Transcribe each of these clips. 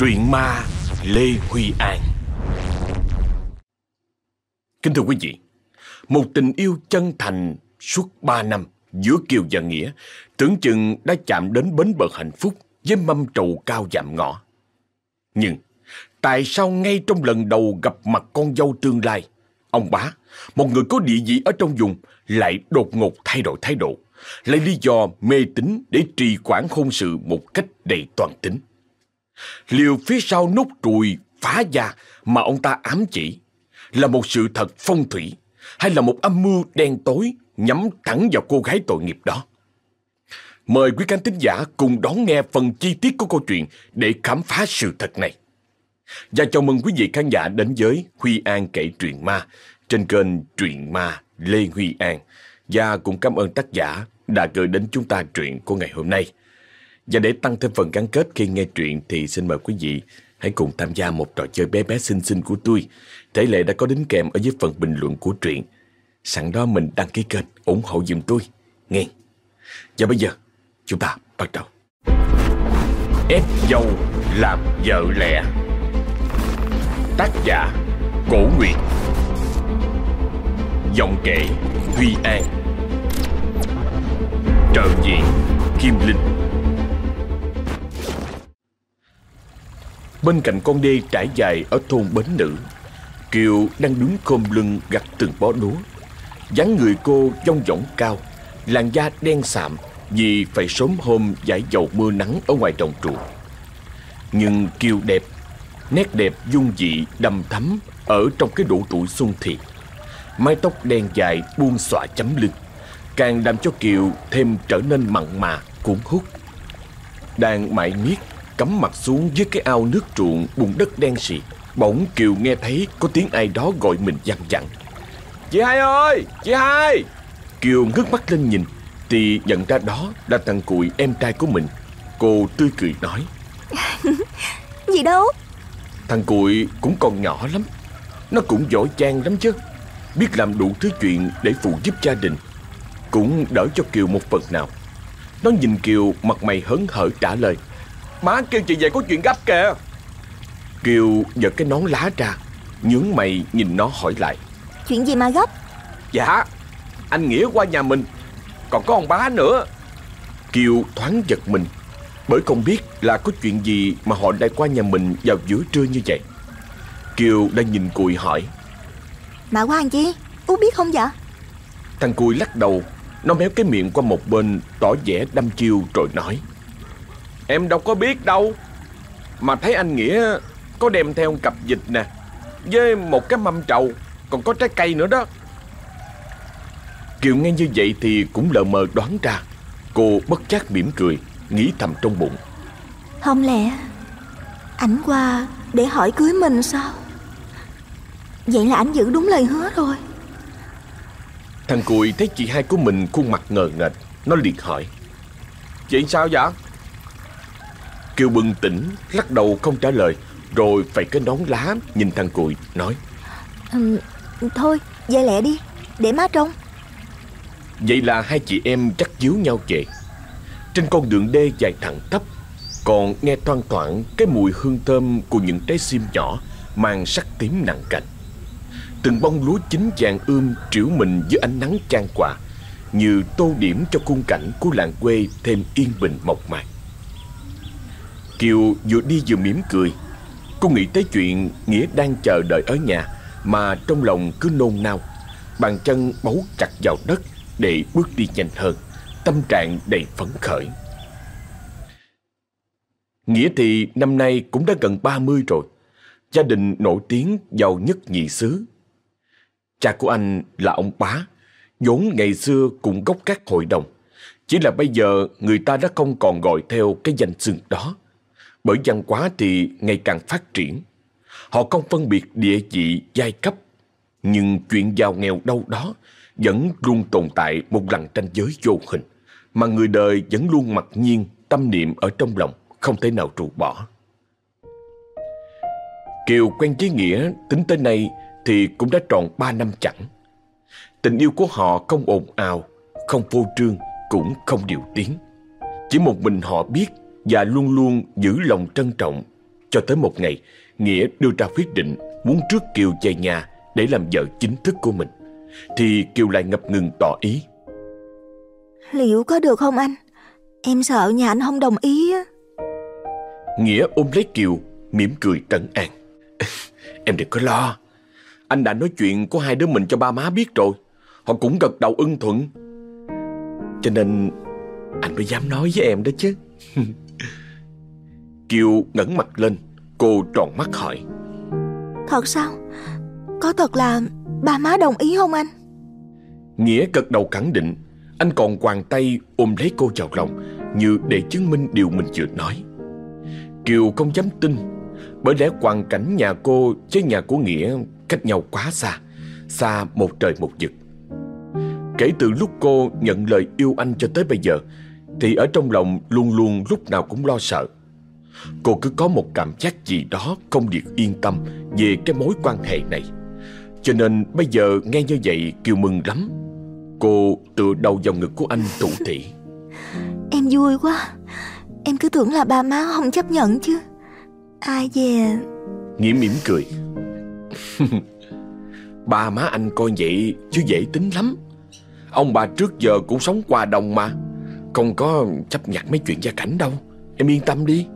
Truyện ma Lê Huy An Kính thưa quý vị, một tình yêu chân thành suốt ba năm giữa Kiều và Nghĩa tưởng chừng đã chạm đến bến bờ hạnh phúc với mâm trầu cao dạm ngõ. Nhưng tại sao ngay trong lần đầu gặp mặt con dâu tương lai, ông bá, một người có địa vị ở trong vùng lại đột ngột thay đổi thái độ, lấy lý do mê tín để trì quản hôn sự một cách đầy toàn tính. Liều phía sau nút trùi phá gia mà ông ta ám chỉ là một sự thật phong thủy hay là một âm mưu đen tối nhắm thẳng vào cô gái tội nghiệp đó. Mời quý khán thính giả cùng đón nghe phần chi tiết của câu chuyện để khám phá sự thật này. Và chào mừng quý vị khán giả đến với Huy An kể truyện ma trên kênh Truyện Ma Lê Huy An. Và cũng cảm ơn tác giả đã gửi đến chúng ta truyện của ngày hôm nay. Và để tăng thêm phần gắn kết khi nghe truyện thì xin mời quý vị hãy cùng tham gia một trò chơi bé bé xinh xinh của tôi. Thể lệ đã có đính kèm ở dưới phần bình luận của truyện. Sẵn đó mình đăng ký kênh ủng hộ giùm tôi. Nghe. Và bây giờ, chúng ta bắt đầu. Ép dâu làm vợ lẽ. Tác giả Cổ Nguyệt Giọng kể Huy An Trợ diện Kim Linh Bên cạnh con đê trải dài ở thôn Bến Nữ Kiều đang đứng khom lưng gặt từng bó lúa. Dáng người cô dông dỏng cao Làn da đen sạm Vì phải sớm hôm giải dầu mưa nắng ở ngoài đồng ruộng Nhưng Kiều đẹp Nét đẹp dung dị đầm thắm Ở trong cái độ tuổi xuân thiệt. Mái tóc đen dài buông xõa chấm lưng Càng làm cho Kiều thêm trở nên mặn mà, cuốn hút. Đang mãi miết cắm mặt xuống dưới cái ao nước truộng bùn đất đen sì. Bỗng Kiều nghe thấy có tiếng ai đó gọi mình văng vẳng. Chị hai ơi, chị hai! Kiều ngước mắt lên nhìn, thì nhận ra đó là thằng Cụi em trai của mình. Cô tươi cười nói. Gì đâu? Thằng Cụi cũng còn nhỏ lắm. Nó cũng giỏi chang lắm chứ. Biết làm đủ thứ chuyện để phụ giúp gia đình. Cũng đỡ cho Kiều một phần nào. Nó nhìn Kiều mặt mày hớn hở trả lời. Má kêu chị về có chuyện gấp kìa. Kiều giật cái nón lá ra Nhướng mày nhìn nó hỏi lại. Chuyện gì mà gấp? Dạ Anh Nghĩa qua nhà mình Còn có ông bá nữa. Kiều thoáng giật mình Bởi không biết là có chuyện gì Mà họ lại qua nhà mình vào giữa trưa như vậy. Kiều đang nhìn Cùi hỏi. Mà qua anh chi? Út biết không dạ Thằng Cùi lắc đầu Nó méo cái miệng qua một bên Tỏ vẻ đăm chiêu rồi nói Em đâu có biết đâu. Mà thấy anh Nghĩa có đem theo cặp vịt nè Với một cái mâm trầu Còn có trái cây nữa đó. Kiều nghe như vậy thì cũng lờ mờ đoán ra Cô bất giác mỉm cười Nghĩ thầm trong bụng. Không lẽ Ảnh qua để hỏi cưới mình sao? Vậy là ảnh giữ đúng lời hứa rồi. Thằng Cùi thấy chị hai của mình khuôn mặt ngờ nghệch Nó liền hỏi. Chị sao vậy Kiều bừng tỉnh Lắc đầu không trả lời Rồi phải cái nón lá Nhìn thằng Cùi nói. Ừ, Thôi về lẹ đi Để má trông. Vậy là hai chị em chắc díu nhau về. Trên con đường đê dài thẳng tắp Còn nghe thoang thoảng Cái mùi hương thơm của những trái sim nhỏ Mang sắc tím nặng cành. Từng bông lúa chín vàng ươm Triểu mình dưới ánh nắng chan quạ Như tô điểm cho khung cảnh của làng quê Thêm yên bình mộc mạc Kiều vừa đi vừa mỉm cười. Cô nghĩ tới chuyện Nghĩa đang chờ đợi ở nhà, Mà trong lòng cứ nôn nao. Bàn chân bấu chặt vào đất Để bước đi nhanh hơn, Tâm trạng đầy phấn khởi. Nghĩa thì năm nay cũng đã gần 30 rồi. Gia đình nổi tiếng giàu nhất nhị xứ. Cha của anh là ông bá, vốn ngày xưa cũng gốc các hội đồng. Chỉ là bây giờ người ta đã không còn gọi theo cái danh xưng đó bởi văn hóa thì ngày càng phát triển. Họ không phân biệt địa vị, giai cấp. Nhưng chuyện giàu nghèo đâu đó vẫn luôn tồn tại một lần tranh giới vô hình mà người đời vẫn luôn mặc nhiên tâm niệm ở trong lòng không thể nào trụ bỏ. Kiều quen với Nghĩa tính tới nay thì cũng đã tròn ba năm chẳng. Tình yêu của họ không ồn ào, không vô trương, cũng không điều tiếng. Chỉ một mình họ biết và luôn luôn giữ lòng trân trọng Cho tới một ngày, Nghĩa đưa ra quyết định muốn trước Kiều về nhà để làm vợ chính thức của mình. Thì Kiều lại ngập ngừng tỏ ý. Liệu có được không anh? Em sợ nhà anh không đồng ý á. Nghĩa ôm lấy Kiều, mỉm cười trấn an. em đừng có lo. Anh đã nói chuyện của hai đứa mình cho ba má biết rồi. Họ cũng gật đầu ưng thuận. Cho nên anh mới dám nói với em đó chứ. Kiều ngẩng mặt lên, cô tròn mắt hỏi. Thật sao? Có thật là ba má đồng ý không anh? Nghĩa gật đầu khẳng định, anh còn quàng tay ôm lấy cô vào lòng như để chứng minh điều mình vừa nói. Kiều không dám tin, bởi lẽ hoàn cảnh nhà cô với nhà của Nghĩa cách nhau quá xa, xa một trời một vực. Kể từ lúc cô nhận lời yêu anh cho tới bây giờ, thì ở trong lòng luôn luôn lúc nào cũng lo sợ. Cô cứ có một cảm giác gì đó không được yên tâm về cái mối quan hệ này. Cho nên bây giờ nghe như vậy Kiều mừng lắm. Cô tựa đầu vào ngực của anh thủ thỉ. Em vui quá. Em cứ tưởng là ba má không chấp nhận chứ. Ai về... Nghĩa mỉm cười. ba má anh coi vậy chứ dễ tính lắm. Ông bà trước giờ cũng sống qua đồng mà. Không có chấp nhận mấy chuyện gia cảnh đâu. Em yên tâm đi.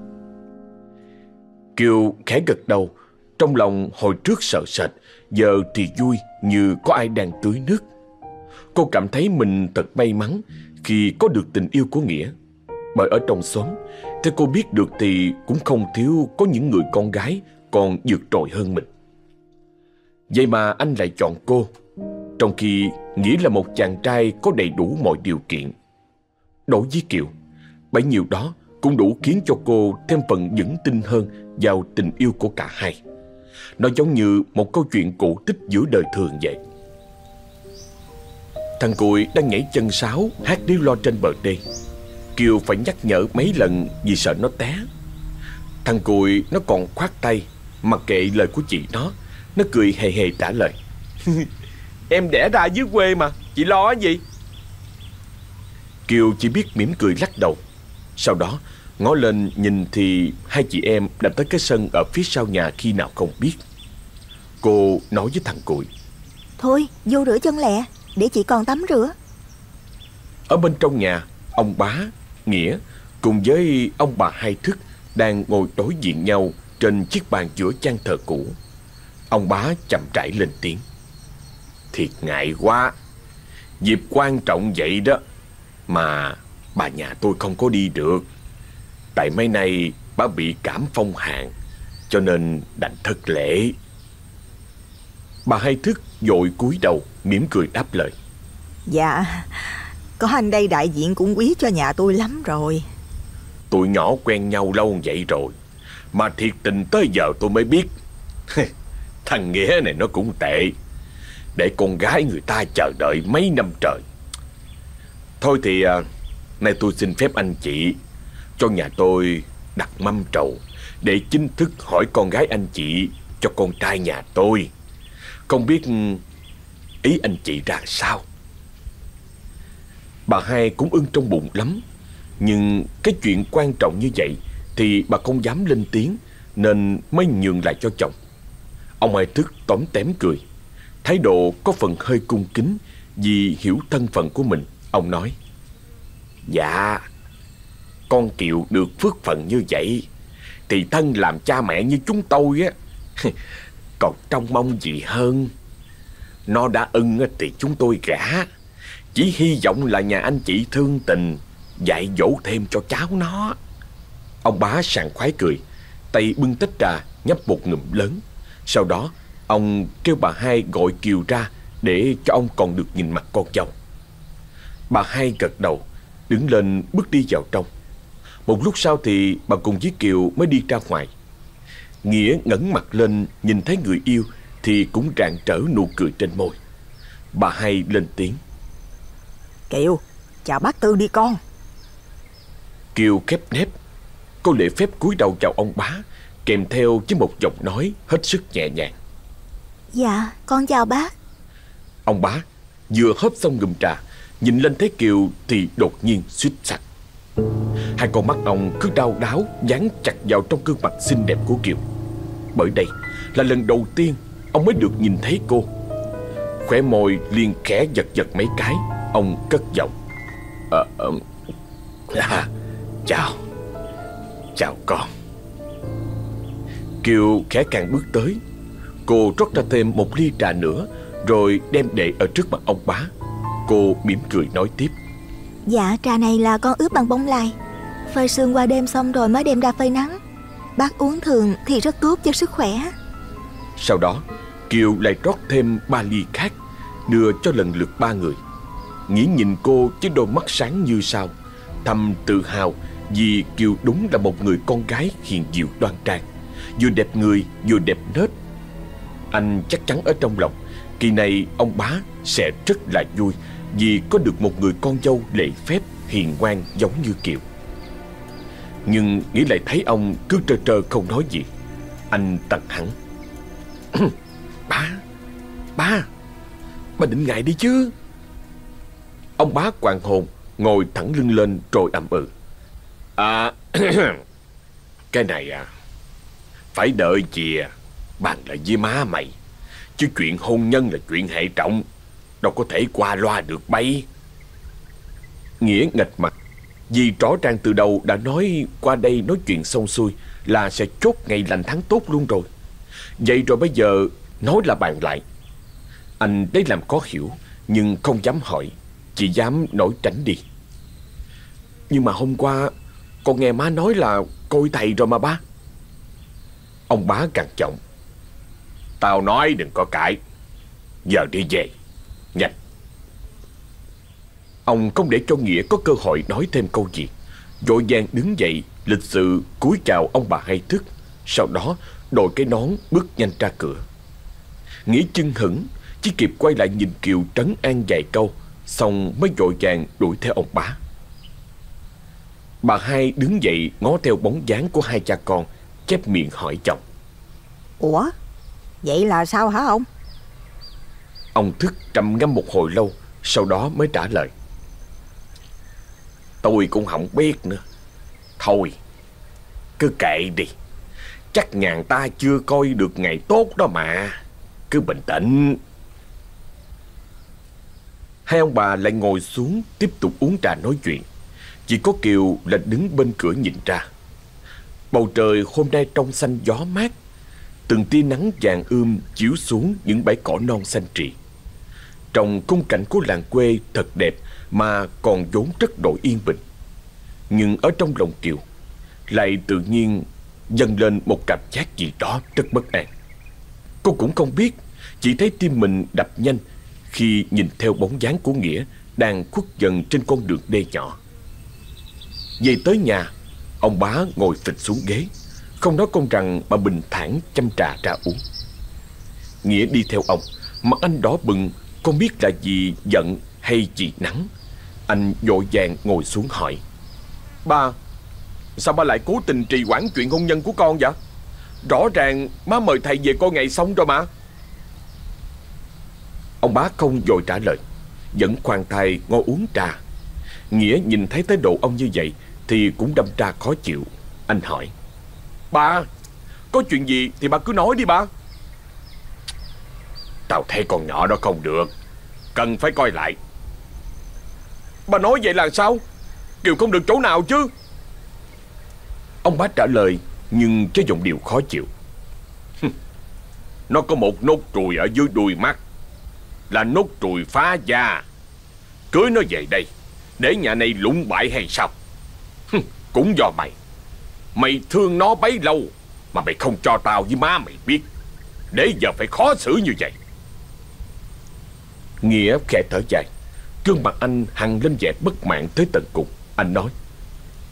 Kiều khẽ gật đầu, trong lòng hồi trước sợ sệt, giờ thì vui như có ai đang tưới nước. Cô cảm thấy mình thật may mắn khi có được tình yêu của Nghĩa. Bởi ở trong xóm, theo cô biết được thì cũng không thiếu có những người con gái còn vượt trội hơn mình. Vậy mà anh lại chọn cô, trong khi Nghĩa là một chàng trai có đầy đủ mọi điều kiện. Đối với Kiều, bấy nhiêu đó cũng đủ khiến cho cô thêm phần vững tin hơn vào tình yêu của cả hai. Nó giống như một câu chuyện cổ tích giữa đời thường vậy. Thằng Cùi đang nhảy chân sáo hát điếu lo trên bờ đê. Kiều phải nhắc nhở mấy lần vì sợ nó té. Thằng Cùi nó còn khoát tay, mặc kệ lời của chị nó. Nó cười hề hề trả lời. em đẻ ra dưới quê mà, chị lo gì? Kiều chỉ biết mỉm cười lắc đầu. Sau đó, ngó lên nhìn thì hai chị em đã tới cái sân ở phía sau nhà khi nào không biết. Cô nói với thằng Cùi. Thôi, vô rửa chân lẹ, để chị còn tắm rửa. Ở bên trong nhà, ông bá, Nghĩa cùng với ông bà hai thức đang ngồi đối diện nhau trên chiếc bàn giữa gian thờ cũ. Ông bá chậm rãi lên tiếng. Thiệt ngại quá, dịp quan trọng vậy đó, mà bà nhà tôi không có đi được. Tại mấy nay bà bị cảm phong hàn, cho nên đành thất lễ. Bà hai thức dội cúi đầu, mỉm cười đáp lời. Dạ, có anh đây đại diện cũng quý cho nhà tôi lắm rồi. Tụi nhỏ quen nhau lâu vậy rồi, mà thiệt tình tới giờ tôi mới biết. Thằng Nghĩa này nó cũng tệ, để con gái người ta chờ đợi mấy năm trời. Thôi thì à, nay tôi xin phép anh chị cho nhà tôi đặt mâm trầu để chính thức hỏi con gái anh chị cho con trai nhà tôi. Không biết ừ, ý anh chị ra sao? Bà hai cũng ưng trong bụng lắm, nhưng cái chuyện quan trọng như vậy thì bà không dám lên tiếng nên mới nhường lại cho chồng. Ông hai thức tóm tém cười, thái độ có phần hơi cung kính vì hiểu thân phận của mình. Ông nói, Dạ, con Kiều được phước phận như vậy, Thì thân làm cha mẹ như chúng tôi á, Còn trông mong gì hơn? Nó đã ưng thì chúng tôi gả. Chỉ hy vọng là nhà anh chị thương tình Dạy dỗ thêm cho cháu nó. Ông bá sảng khoái cười, Tay bưng tách trà nhấp một ngụm lớn. Sau đó, ông kêu bà hai gọi Kiều ra Để cho ông còn được nhìn mặt con dâu. Bà hai gật đầu, Đứng lên bước đi vào trong một lúc sau thì bà cùng với Kiều mới đi ra ngoài. Nghĩa ngẩng mặt lên nhìn thấy người yêu thì cũng rạng trở nụ cười trên môi. Bà hay lên tiếng. Kiều, chào bác Tư đi con. Kiều khép nép. Cô lễ phép cúi đầu chào ông bá kèm theo với một giọng nói hết sức nhẹ nhàng. Dạ, con chào bác. Ông bá vừa hớp xong ngụm trà, nhìn lên thấy Kiều thì đột nhiên suýt sạch. Hai con mắt ông cứ đau đáo Dán chặt vào trong gương mặt xinh đẹp của Kiều. Bởi đây là lần đầu tiên Ông mới được nhìn thấy cô. Khỏe môi liền khẽ giật giật mấy cái Ông cất giọng. À, à, Chào. Chào con. Kiều khẽ càng bước tới. Cô rót ra thêm một ly trà nữa Rồi đem để ở trước mặt ông bá. Cô mỉm cười nói tiếp. Dạ trà này là con ướp bằng bông lai Phơi sương qua đêm xong rồi mới đem ra phơi nắng. Bác uống thường thì rất tốt cho sức khỏe. Sau đó, Kiều lại rót thêm ba ly khác, Đưa cho lần lượt ba người. Nghĩ nhìn cô với đôi mắt sáng như sao, Thầm tự hào Vì Kiều đúng là một người con gái hiền diệu đoan trang. Vừa đẹp người, vừa đẹp nết. Anh chắc chắn ở trong lòng, Kỳ này ông bá sẽ rất là vui. Vì có được một người con dâu lệ phép, hiền ngoan giống như Kiều. Nhưng nghĩ lại thấy ông cứ trơ trơ không nói gì. Anh tặng hẳn. Ba Ba Ba định ngại đi chứ. Ông bá quàng hồn Ngồi thẳng lưng lên rồi ậm ừ. À Cái này à Phải đợi chìa. Bàn lại với má mày. Chứ chuyện hôn nhân là chuyện hệ trọng. Đâu có thể qua loa được bay Nghĩa nghịch mặt. Vì rõ ràng từ đầu đã nói Qua đây nói chuyện xong xuôi Là sẽ chốt ngày lành tháng tốt luôn rồi. Vậy rồi bây giờ Nói là bàn lại. Anh đấy làm có hiểu, Nhưng không dám hỏi, Chỉ dám nổi tránh đi. Nhưng mà hôm qua, Con nghe má nói là coi thầy rồi mà ba. Ông bá càng trọng. Tao nói đừng có cãi. Giờ đi về. Nhanh Ông không để cho Nghĩa có cơ hội nói thêm câu gì. Vội vàng đứng dậy, Lịch sự cúi chào ông bà hay thức Sau đó, đội cái nón bước nhanh ra cửa. Nghĩa chân hững, Chỉ kịp quay lại nhìn Kiều trấn an vài câu, Xong mới vội vàng đuổi theo ông bá Bà hai đứng dậy, ngó theo bóng dáng của hai cha con, Chép miệng hỏi chồng. Ủa? Vậy là sao hả ông? Ông thức trầm ngâm một hồi lâu, Sau đó mới trả lời. Tôi cũng không biết nữa. Thôi, Cứ kệ đi. Chắc ngàn ta chưa coi được ngày tốt đó mà. Cứ bình tĩnh. Hai ông bà lại ngồi xuống Tiếp tục uống trà nói chuyện. Chỉ có Kiều là đứng bên cửa nhìn ra. Bầu trời hôm nay trong xanh gió mát. Từng tia nắng vàng ươm chiếu xuống những bãi cỏ non xanh trị trong khung cảnh của làng quê thật đẹp Mà còn vốn rất đổi yên bình. Nhưng ở trong lòng Kiều Lại tự nhiên dâng lên một cảm giác gì đó rất bất an. Cô cũng không biết, Chỉ thấy tim mình đập nhanh Khi nhìn theo bóng dáng của Nghĩa Đang khuất dần trên con đường đê nhỏ. Về tới nhà, Ông bá ngồi phịch xuống ghế, Không nói con rằng mà bình thản chăm trà ra uống. Nghĩa đi theo ông Mặt anh đỏ bừng không biết là gì giận hay gì nắng, Anh vội vàng ngồi xuống hỏi. Ba, Sao ba lại cố tình trì hoãn chuyện hôn nhân của con vậy? Rõ ràng má mời thầy về coi ngày xong rồi mà. Ông bá không vội trả lời, Vẫn khoan thai ngồi uống trà. Nghĩa nhìn thấy thái độ ông như vậy Thì cũng đâm ra khó chịu. Anh hỏi. Ba, Có chuyện gì thì ba cứ nói đi ba. Tao thấy con nhỏ đó không được. Cần phải coi lại. Bà nói vậy là sao? Kiều không được chỗ nào chứ? Ông bá trả lời, Nhưng với giọng điều khó chịu. Nó có một nốt ruồi ở dưới đuôi mắt. Là nốt ruồi phá da. Cưới nó về đây, Để nhà này lụng bại hay sao? Cũng do mày. Mày thương nó bấy lâu, Mà mày không cho tao với má mày biết. Để giờ phải khó xử như vậy. Nghĩa khẽ thở dài. Gương mặt anh hằn lên vẻ bất mãn tới tận cùng. Anh nói,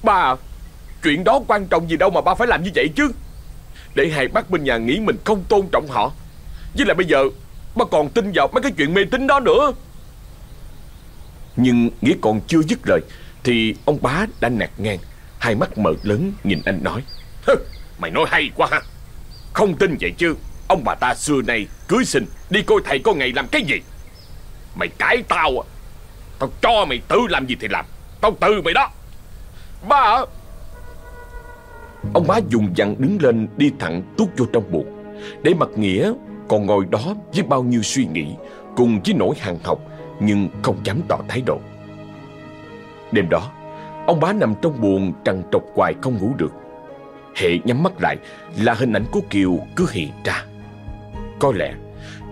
Ba, Chuyện đó quan trọng gì đâu mà ba phải làm như vậy chứ? Để hai bác bên nhà nghĩ mình không tôn trọng họ. Với lại bây giờ, Ba còn tin vào mấy cái chuyện mê tín đó nữa. Nhưng Nghĩa còn chưa dứt lời, Thì ông bá đã nạt ngang. Hai mắt mở lớn, nhìn anh nói Mày nói hay quá ha. Không tin vậy chứ. Ông bà ta xưa nay cưới sinh Đi coi thầy có ngày làm cái gì? Mày cãi tao à? Tao cho mày tự làm gì thì làm. Tao từ mày đó. Ba Ông bá dùng dặn đứng lên đi thẳng tút vô trong buộc. Để mặt nghĩa, còn ngồi đó với bao nhiêu suy nghĩ, Cùng với nỗi hàng học, Nhưng không dám tỏ thái độ. Đêm đó, Ông bá nằm trong buồn trằn trọc hoài không ngủ được. Hệ nhắm mắt lại Là hình ảnh của Kiều cứ hiện ra. Có lẽ,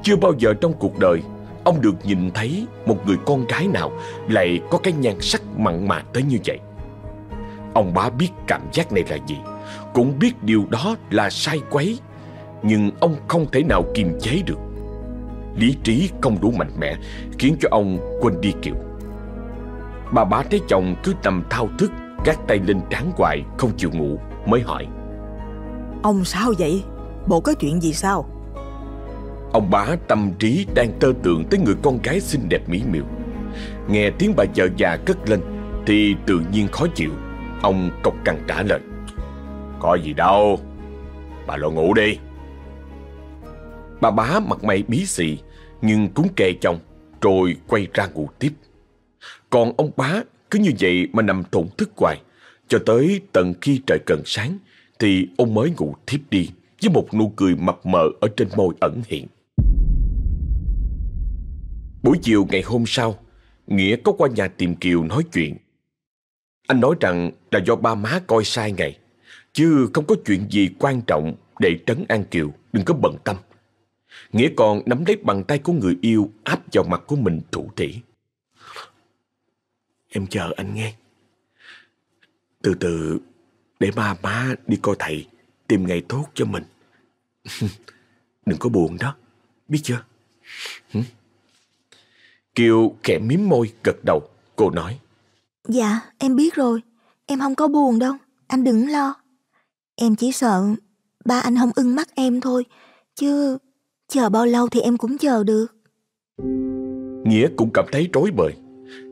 Chưa bao giờ trong cuộc đời Ông được nhìn thấy một người con gái nào Lại có cái nhan sắc mặn mà tới như vậy? Ông bá biết cảm giác này là gì, Cũng biết điều đó là sai quấy, Nhưng ông không thể nào kiềm chế được. Lý trí không đủ mạnh mẽ Khiến cho ông quên đi kiệu. Bà bá thấy chồng cứ nằm thao thức, Gác tay lên trán hoài, Không chịu ngủ, Mới hỏi. Ông sao vậy? Bộ có chuyện gì sao? Ông bá tâm trí đang tơ tượng Tới người con gái xinh đẹp mỹ miều. Nghe tiếng bà vợ già cất lên Thì tự nhiên khó chịu. Ông cộc cằn trả lời, Có gì đâu, Bà lo ngủ đi. Bà bá mặt mày bí xị Nhưng cũng kề chồng, Rồi quay ra ngủ tiếp. Còn ông bá cứ như vậy mà nằm thổn thức hoài, Cho tới tận khi trời cần sáng Thì ông mới ngủ thiếp đi Với một nụ cười mập mờ ở trên môi ẩn hiện. Buổi chiều ngày hôm sau, Nghĩa có qua nhà tìm Kiều nói chuyện. Anh nói rằng là do ba má coi sai ngày, Chứ không có chuyện gì quan trọng để trấn an Kiều, Đừng có bận tâm. Nghĩa còn nắm lấy bàn tay của người yêu áp vào mặt của mình thủ thỉ. Em chờ anh nghe. Từ từ, để ba má đi coi thầy, Tìm ngày tốt cho mình. Đừng có buồn đó, Biết chưa? Kiều khẽ miếm môi gật đầu. Cô nói. Dạ em biết rồi. Em không có buồn đâu. Anh đừng lo. Em chỉ sợ ba anh không ưng mắt em thôi. Chứ chờ bao lâu thì em cũng chờ được. Nghĩa cũng cảm thấy rối bời.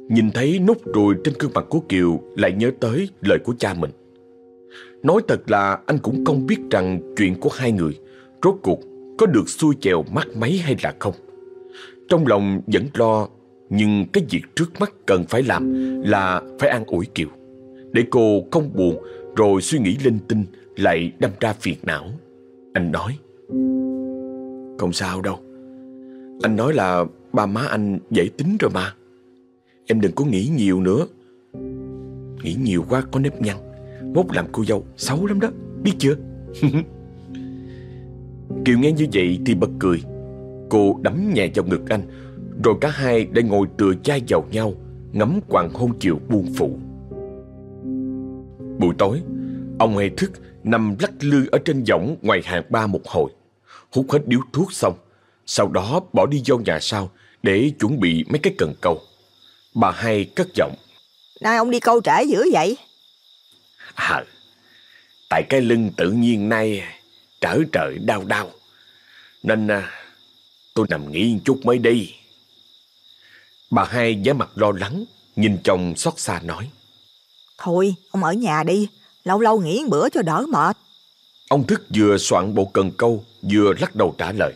Nhìn thấy nút ruồi trên gương mặt của Kiều Lại nhớ tới lời của cha mình. Nói thật là anh cũng không biết rằng Chuyện của hai người Rốt cuộc có được xuôi chèo mắt mấy hay là không. Trong lòng vẫn lo nhưng cái việc trước mắt cần phải làm Là phải an ủi Kiều. Để cô không buồn, Rồi suy nghĩ linh tinh Lại đâm ra phiền não. Anh nói, Không sao đâu. Anh nói là ba má anh dễ tính rồi mà. Em đừng có nghĩ nhiều nữa. Nghĩ nhiều quá, có nếp nhăn. Mốt làm cô dâu xấu lắm đó, Biết chưa? Kiều nghe như vậy thì bật cười. Cô đấm nhẹ vào ngực anh rồi cả hai đã ngồi tựa chai vào nhau Ngắm hoàng hôn chiều buông phụ. Buổi tối Ông hay thức nằm lắc lư ở trên võng ngoài hàng ba một hồi Hút hết điếu thuốc xong Sau đó bỏ đi vô nhà sau Để chuẩn bị mấy cái cần câu. Bà hai cất giọng. Nay ông đi câu trễ dữ vậy? À Tại cái lưng tự nhiên nay Trở trời đau đau Nên à, tôi nằm nghỉ chút mới đi Bà hai vẻ mặt lo lắng Nhìn chồng xót xa nói. Thôi ông ở nhà đi Lâu lâu nghỉ bữa cho đỡ mệt. Ông thức vừa soạn bộ cần câu Vừa lắc đầu trả lời.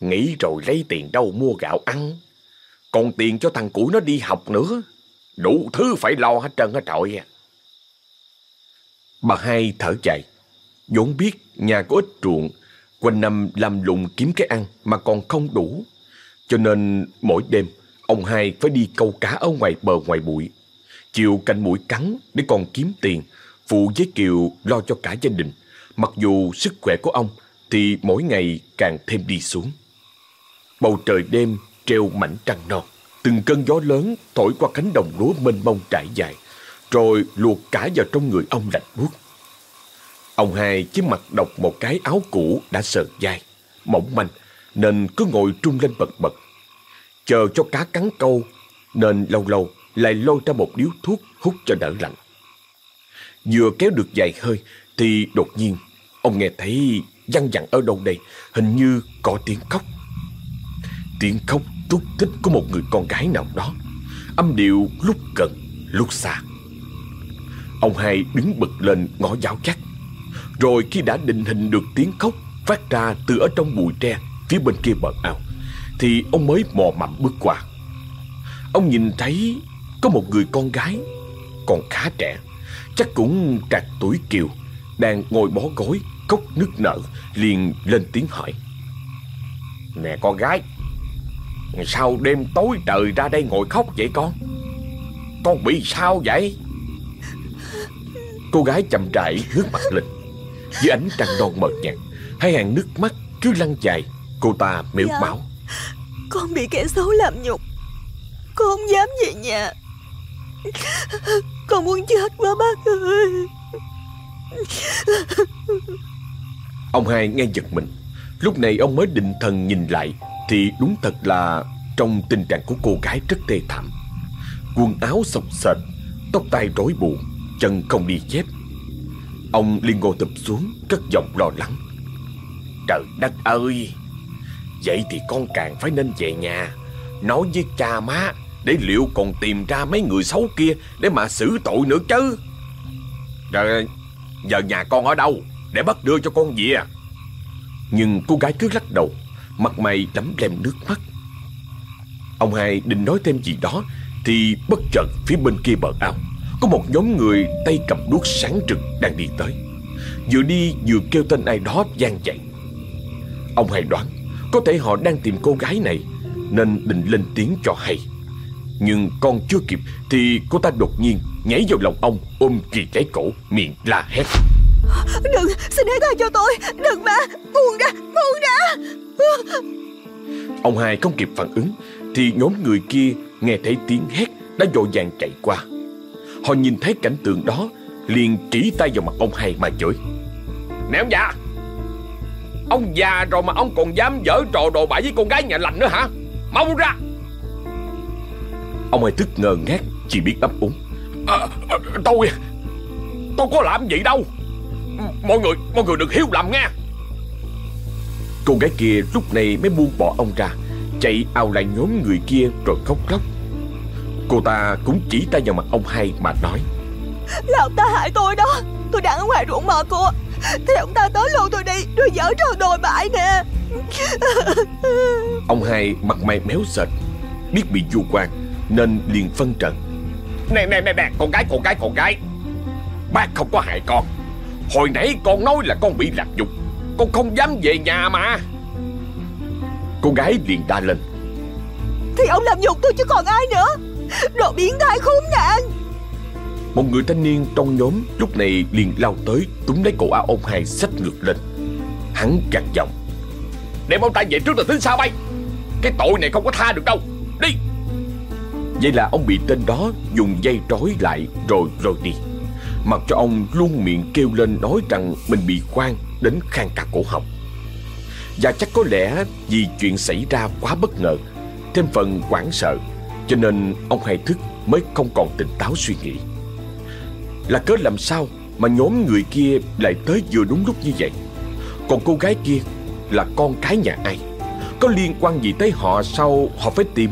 Nghĩ rồi lấy tiền đâu mua gạo ăn Còn tiền cho thằng củi nó đi học nữa. Đủ thứ phải lo hết trơn hết trọi à. Bà hai thở dài. Vốn biết nhà có ít ruộng Quanh năm làm lụng kiếm cái ăn Mà còn không đủ cho nên mỗi đêm Ông hai phải đi câu cá ở ngoài bờ ngoài bụi. Chịu canh mũi cắn Để còn kiếm tiền Phụ với Kiều lo cho cả gia đình. Mặc dù sức khỏe của ông Thì mỗi ngày càng thêm đi xuống. Bầu trời đêm treo mảnh trăng non. Từng cơn gió lớn thổi qua cánh đồng lúa mênh mông trải dài Rồi luộc cả vào trong người ông lạnh buốt. Ông hai chỉ mặc độc một cái áo cũ đã sờn dai, mỏng manh, nên cứ ngồi trung lên bật bật. Chờ cho cá cắn câu, nên lâu lâu lại lôi ra một điếu thuốc hút cho đỡ lạnh. Vừa kéo được vài hơi, thì đột nhiên, ông nghe thấy văng vẳng ở đâu đây, hình như có tiếng khóc. Tiếng khóc trút thích của một người con gái nào đó. Âm điệu lúc gần, lúc xa. Ông hai đứng bật lên ngõ giáo chắc. Rồi khi đã định hình được tiếng khóc phát ra từ ở trong bụi tre phía bên kia bờ ao, thì ông mới mò mẫm bước qua. Ông nhìn thấy có một người con gái còn khá trẻ, chắc cũng trạc tuổi Kiều, đang ngồi bó gối, khóc nức nở, liền lên tiếng hỏi. Nè con gái, sao đêm tối trời ra đây ngồi khóc vậy con? Con bị sao vậy? Cô gái chậm rãi ngước mặt lên Dưới ánh trăng non mờ nhạt Hai hàng nước mắt cứ lăn dài Cô ta miếu dạ, máu con bị kẻ xấu làm nhục. Con không dám về nhà. Con muốn chết quá bác ơi. Ông hai nghe giật mình. Lúc này ông mới định thần nhìn lại Thì đúng thật là Trong tình trạng của cô gái rất tê thảm. Quần áo sọc sệt, Tóc tai rối bù, Chân không đi dép. Ông liền ngồi tập xuống, Cất giọng lo lắng. Trời đất ơi! Vậy thì con càng phải nên về nhà. Nói với cha má Để liệu còn tìm ra mấy người xấu kia Để mà xử tội nữa chứ. Rồi Giờ nhà con ở đâu Để bắt đưa cho con về? Nhưng cô gái cứ lắc đầu, Mặt mày lắm lem nước mắt. Ông hai định nói thêm gì đó Thì bất chợt phía bên kia bờ ao, Có một nhóm người tay cầm đuốc sáng trực đang đi tới. Vừa đi vừa kêu tên ai đó gian dậy. Ông hai đoán có thể họ đang tìm cô gái này Nên định lên tiếng cho hay. Nhưng con chưa kịp Thì cô ta đột nhiên nhảy vào lòng ông Ôm kỳ cái cổ miệng la hét. Đừng xin hãy tha cho tôi. Đừng mà buông ra buông ra. Ông hai không kịp phản ứng Thì nhóm người kia nghe thấy tiếng hét Đã dội vàng chạy qua. Họ nhìn thấy cảnh tượng đó liền chỉ tay vào mặt ông hai mà chửi. Nè ông già Ông già rồi mà ông còn dám dở trò đồ bại với con gái nhà lành nữa hả? Mau ra! Ông hai tức ngờ ngác Chỉ biết ấp úng. À, à, Tôi Tôi có làm gì đâu. Mọi người Mọi người đừng hiếu lầm nha. Cô gái kia lúc này mới buông bỏ ông ra Chạy ao lại nhóm người kia rồi khóc lóc. Cô ta cũng chỉ tay vào mặt ông hai mà nói. Là ông ta hại tôi đó. Tôi đang ở ngoài ruộng mò cua Thì ông ta tới lô tôi đi Rồi dở trò đồi bại nè. Ông hai mặt mày méo sệt Biết bị du quan Nên liền phân trần. Nè nè nè nè Con gái con gái con gái. Bác không có hại con. Hồi nãy con nói là con bị lạc dục Con không dám về nhà mà. Cô gái liền đa lên. Thì ông làm nhục tôi chứ còn ai nữa. Đồ biến thái khốn nạn một người thanh niên trong nhóm lúc này liền lao tới, túm lấy cổ áo ông hai xách ngược lên. Hắn gằn giọng Đem ông ta về trước rồi tính sao bay? Cái tội này không có tha được đâu. Đi. Vậy là ông bị tên đó dùng dây trói lại rồi rồi đi. Mặc cho ông luôn miệng kêu lên nói rằng mình bị khoan đến khang cả cổ họng. Và chắc có lẽ vì chuyện xảy ra quá bất ngờ, Thêm phần hoảng sợ, Cho nên ông hai thức mới không còn tỉnh táo suy nghĩ là cớ làm sao mà nhóm người kia lại tới vừa đúng lúc như vậy? Còn cô gái kia là con cái nhà ai? Có liên quan gì tới họ sau? họ phải tìm?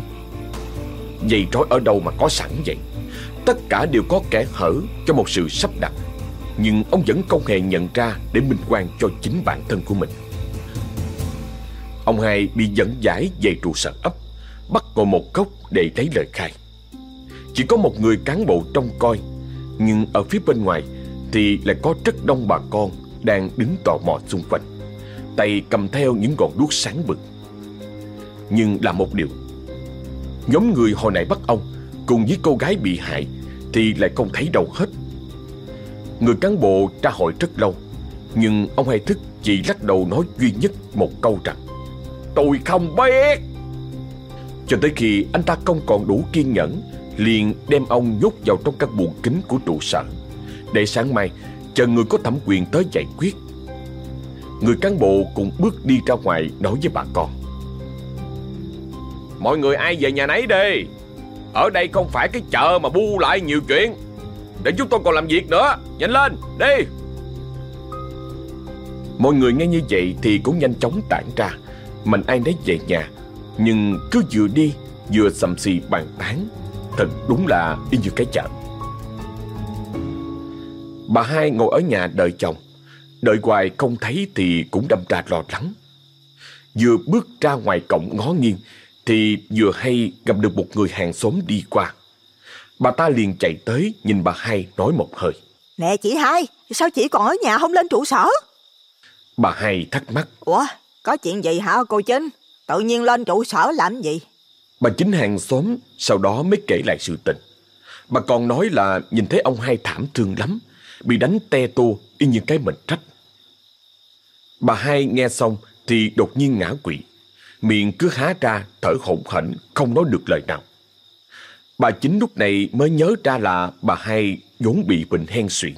Dây trói ở đâu mà có sẵn vậy? Tất cả đều có kẻ hở cho một sự sắp đặt. Nhưng ông vẫn không hề nhận ra để minh quan cho chính bản thân của mình. Ông hai bị dẫn giải về trụ sở ấp, Bắt ngồi một góc để lấy lời khai. Chỉ có một người cán bộ trông coi nhưng ở phía bên ngoài thì lại có rất đông bà con đang đứng tò mò xung quanh, tay cầm theo những ngọn đuốc sáng bực. Nhưng là một điều, nhóm người hồi nãy bắt ông cùng với cô gái bị hại thì lại không thấy đâu hết. Người cán bộ tra hỏi rất lâu, nhưng ông hay thức chỉ lắc đầu nói duy nhất một câu rằng Tôi không biết Cho tới khi anh ta không còn đủ kiên nhẫn liền đem ông nhốt vào trong căn buồng kính của trụ sở để sáng mai chờ người có thẩm quyền tới giải quyết. Người cán bộ cũng bước đi ra ngoài nói với bà con. Mọi người ai về nhà nấy đi. Ở đây không phải cái chợ mà bu lại nhiều chuyện. Để chúng tôi còn làm việc nữa. Nhanh lên, đi. Mọi người nghe như vậy thì cũng nhanh chóng tản ra. Mình ai nấy về nhà. Nhưng cứ vừa đi vừa sầm xì bàn tán Thật đúng là y như cái chợ Bà hai ngồi ở nhà đợi chồng Đợi hoài không thấy thì cũng đâm ra lo lắng Vừa bước ra ngoài cổng ngó nghiêng Thì vừa hay gặp được một người hàng xóm đi qua Bà ta liền chạy tới nhìn bà hai nói một hơi Nè chị hai, sao chị còn ở nhà không lên trụ sở? Bà hai thắc mắc. Ủa, có chuyện gì hả cô Chính? Tự nhiên lên trụ sở làm gì? Bà chính hàng xóm sau đó mới kể lại sự tình. Bà còn nói là nhìn thấy ông hai thảm thương lắm, bị đánh te tô y như cái mình trách. Bà hai nghe xong thì đột nhiên ngã quỵ, miệng cứ há ra thở hổn hển không nói được lời nào. Bà chính lúc này mới nhớ ra là bà hai vốn bị bệnh hen suyễn,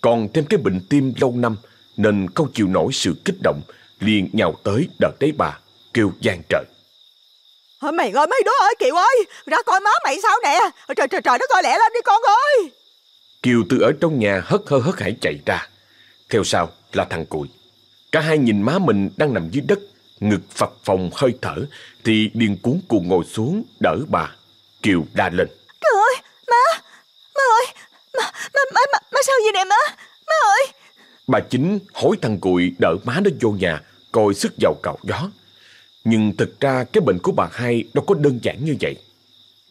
còn thêm cái bệnh tim lâu năm nên không chịu nổi sự kích động, liền nhào tới đợt đấy bà, kêu gian trời. Mày ơi mấy đứa ơi Kiều ơi? Ra coi má mày sao nè. Trời trời trời đất ơi lẹ lên đi con ơi. Kiều từ ở trong nhà hất hơ hất hải chạy ra. Theo sau là thằng Cụi Cả hai nhìn má mình đang nằm dưới đất Ngực phập phồng hơi thở Thì điên cuốn cuồng ngồi xuống đỡ bà. Kiều la lên. Trời ơi má Má ơi Má, má, má, má, má sao vậy nè má? Má ơi. Bà chính hối thằng Cụi đỡ má nó vô nhà Coi sức giàu cạo gió Nhưng thực ra cái bệnh của bà hai đâu có đơn giản như vậy.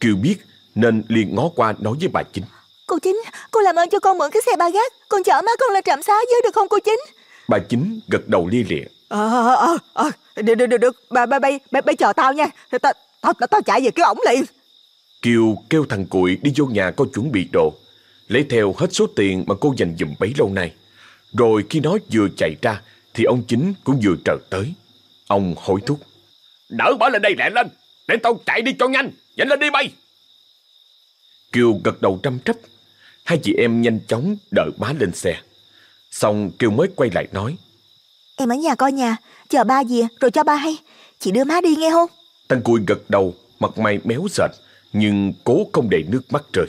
Kiều biết nên liền ngó qua nói với bà Chính. Cô Chính, cô làm ơn cho con mượn cái xe ba gác. Con chở má con lên trạm xá với được không cô Chính? Bà Chính gật đầu lia lịa. Ờ, ờ, ờ, được, được, được, được. Bà, bà, bay, bà, bà chờ tao nha. Tao, tao, tao, chạy về cái ổng liền. Kiều kêu thằng Cụi đi vô nhà coi chuẩn bị đồ. Lấy theo hết số tiền mà cô dành dụm bấy lâu nay. Rồi khi nó vừa chạy ra thì ông Chính cũng vừa trở tới. Ông hối thúc. Đỡ bà lên đây lẹ lên. Để tao chạy đi cho nhanh. Nhanh lên đi bay Kiều gật đầu trăm trấp. Hai chị em nhanh chóng đợi bá lên xe. Xong Kiều mới quay lại nói. Em ở nhà coi nhà. Chờ ba về rồi cho ba hay. Chị đưa má đi nghe không? Tăng cùi gật đầu Mặt mày méo sệt Nhưng cố không để nước mắt rơi.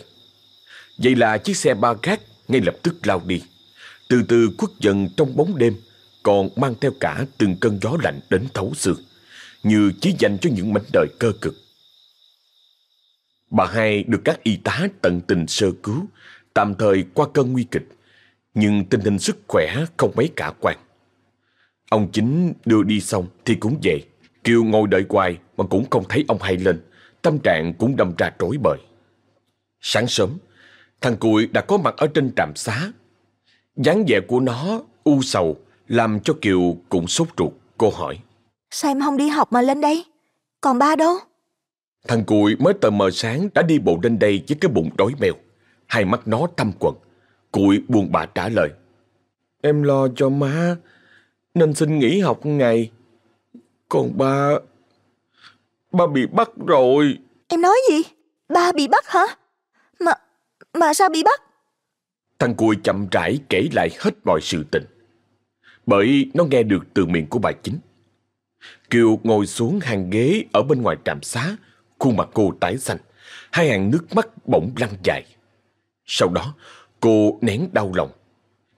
Vậy là chiếc xe ba gác Ngay lập tức lao đi. Từ từ khuất dần trong bóng đêm Còn mang theo cả từng cơn gió lạnh đến thấu xương như chỉ dành cho những mảnh đời cơ cực. Bà hai được các y tá tận tình sơ cứu, tạm thời qua cơn nguy kịch, nhưng tình hình sức khỏe không mấy cả quan. Ông chính đưa đi xong thì cũng về, kêu ngồi đợi hoài mà cũng không thấy ông hay lên, tâm trạng cũng đâm ra trối bời. Sáng sớm, thằng Cụi đã có mặt ở trên trạm xá. dáng vẻ của nó u sầu làm cho Kiều cũng sốt ruột. Cô hỏi. Sao em không đi học mà lên đây? Còn ba đâu? Thằng Cụi mới tờ mờ sáng đã đi bộ lên đây với cái bụng đói mèo. Hai mắt nó thâm quần. Cụi buồn bã trả lời. Em lo cho má, nên xin nghỉ học ngày. Còn ba... Ba bị bắt rồi. Em nói gì? Ba bị bắt hả? Mà... mà sao bị bắt? Thằng Cùi chậm rãi kể lại hết mọi sự tình. Bởi nó nghe được từ miệng của bà chính. Kiều ngồi xuống hàng ghế ở bên ngoài trạm xá, khuôn mặt cô tái xanh, hai hàng nước mắt bỗng lăn dài. Sau đó, cô nén đau lòng.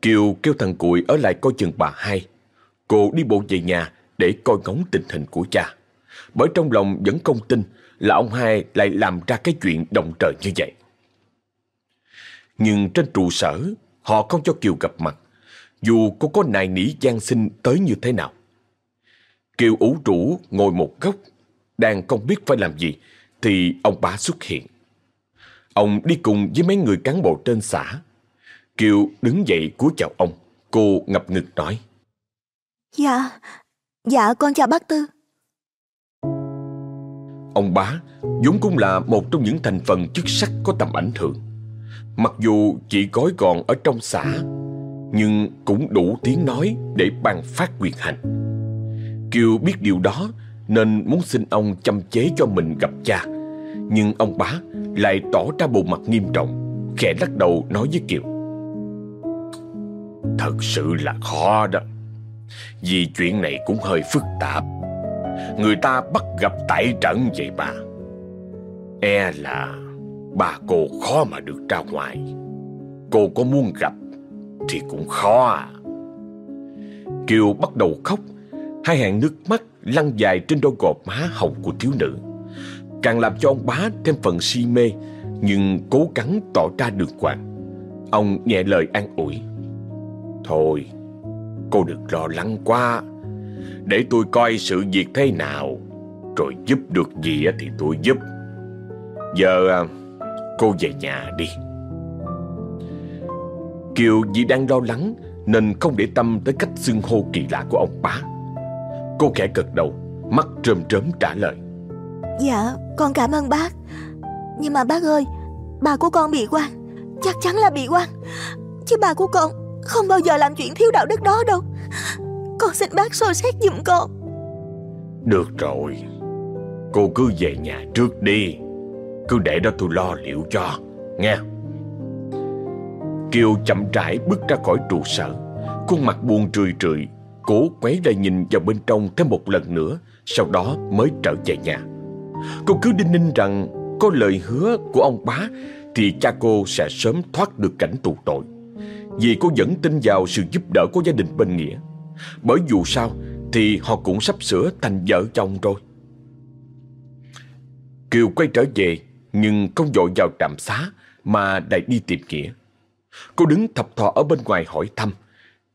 Kiều kêu thằng Cụi ở lại coi chừng bà hai. Cô đi bộ về nhà để coi ngóng tình hình của cha. Bởi trong lòng vẫn không tin là ông hai lại làm ra cái chuyện động trời như vậy. Nhưng trên trụ sở, họ không cho Kiều gặp mặt, dù cô có nài nỉ gian sinh tới như thế nào. Kiều ủ rũ ngồi một góc, đang không biết phải làm gì, thì ông bá xuất hiện. Ông đi cùng với mấy người cán bộ trên xã. Kiều đứng dậy cúi chào ông, cô ngập ngực nói. Dạ, dạ con chào bác Tư. Ông bá vốn cũng là một trong những thành phần chức sắc có tầm ảnh hưởng. Mặc dù chỉ gói gọn ở trong xã, nhưng cũng đủ tiếng nói để ban phát quyền hành. Kiều biết điều đó nên muốn xin ông chăm chế cho mình gặp cha. Nhưng ông bá lại tỏ ra bộ mặt nghiêm trọng, khẽ lắc đầu nói với Kiều. Thật sự là khó đó. Vì chuyện này cũng hơi phức tạp. Người ta bắt gặp tại trận vậy bà. E là bà cô khó mà được ra ngoài. Cô có muốn gặp thì cũng khó à. Kiều bắt đầu khóc Hai hàng nước mắt lăn dài trên đôi gò má hồng của thiếu nữ. Càng làm cho ông bá thêm phần si mê, Nhưng cố gắng tỏ ra được hoàng. Ông nhẹ lời an ủi. Thôi, Cô đừng lo lắng quá. Để tôi coi sự việc thế nào, Rồi giúp được gì thì tôi giúp. Giờ à, cô về nhà đi. Kiều vì đang lo lắng nên không để tâm tới cách xưng hô kỳ lạ của ông bá. Cô khẽ gật đầu, mắt trơm trớm trả lời. Dạ, con cảm ơn bác. Nhưng mà bác ơi, bà của con bị quan, chắc chắn là bị quan. Chứ bà của con không bao giờ làm chuyện thiếu đạo đức đó đâu. Con xin bác soi xét giùm con. Được rồi, cô cứ về nhà trước đi. Cứ để đó tôi lo liệu cho, nghe. Kiều chậm rãi bước ra khỏi trụ sở, khuôn mặt buồn trười trười, cố quấy lại nhìn vào bên trong thêm một lần nữa, sau đó mới trở về nhà. Cô cứ đinh ninh rằng có lời hứa của ông bá thì cha cô sẽ sớm thoát được cảnh tù tội. Vì cô vẫn tin vào sự giúp đỡ của gia đình bên nghĩa. Bởi dù sao thì họ cũng sắp sửa thành vợ chồng rồi. Kiều quay trở về nhưng không dội vào trạm xá mà lại đi tìm Nghĩa. Cô đứng thập thò ở bên ngoài hỏi thăm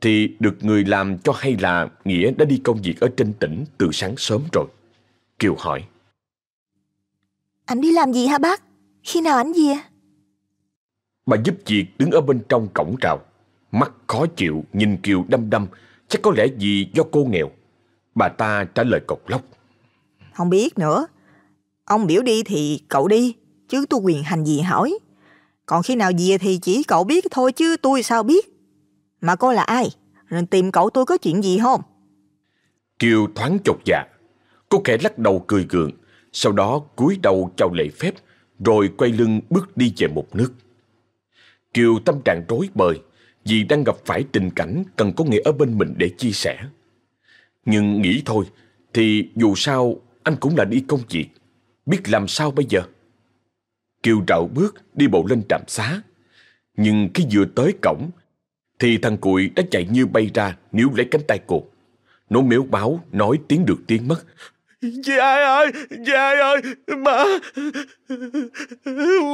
thì được người làm cho hay là Nghĩa đã đi công việc ở trên tỉnh từ sáng sớm rồi. Kiều hỏi. Anh đi làm gì hả bác? Khi nào anh về? Bà giúp việc đứng ở bên trong cổng rào. Mắt khó chịu nhìn Kiều đăm đăm chắc có lẽ vì do cô nghèo. Bà ta trả lời cộc lốc. Không biết nữa. Ông biểu đi thì cậu đi, chứ tôi quyền hành gì hỏi. Còn khi nào về thì chỉ cậu biết thôi chứ tôi sao biết. Mà cô là ai? Rồi tìm cậu tôi có chuyện gì không? Kiều thoáng chột dạ. Cô kẻ lắc đầu cười gượng, sau đó cúi đầu chào lễ phép, rồi quay lưng bước đi về một nước. Kiều tâm trạng rối bời, vì đang gặp phải tình cảnh cần có nghĩa ở bên mình để chia sẻ. Nhưng nghĩ thôi, thì dù sao anh cũng là đi công việc, biết làm sao bây giờ. Kiều rạo bước đi bộ lên trạm xá. Nhưng khi vừa tới cổng, thì thằng Cụi đã chạy như bay ra níu lấy cánh tay cô. Nó méo báo nói tiếng được tiếng mất. Chị ai ơi, chị ai ơi, mà,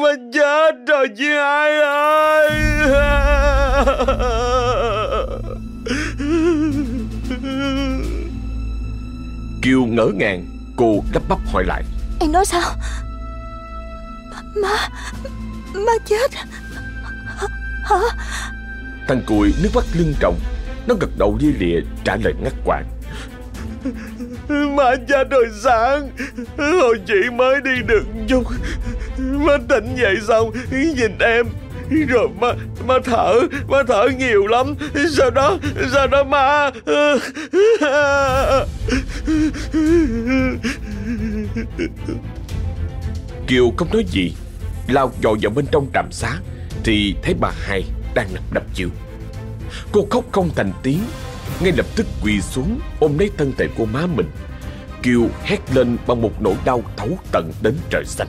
mà chết rồi chị ai ơi. Kiều ngỡ ngàng, cô lắp bắp hỏi lại. Em nói sao? Má, má chết Hả? Thằng Cùi nước mắt lưng tròng Nó gật đầu lia lịa trả lời ngắt quãng. Má chết rồi sáng Hồi chị mới đi được chút Má tỉnh dậy xong Nhìn em. Rồi má, má thở Má thở nhiều lắm. Sau đó Sau đó má? Kiều không nói gì Lao dội vào bên trong trạm xá Thì thấy bà hai đang nằm đập chiều. Cô khóc không thành tiếng Ngay lập tức quỳ xuống Ôm lấy thân thể của má mình Kiều hét lên bằng một nỗi đau thấu tận đến trời xanh.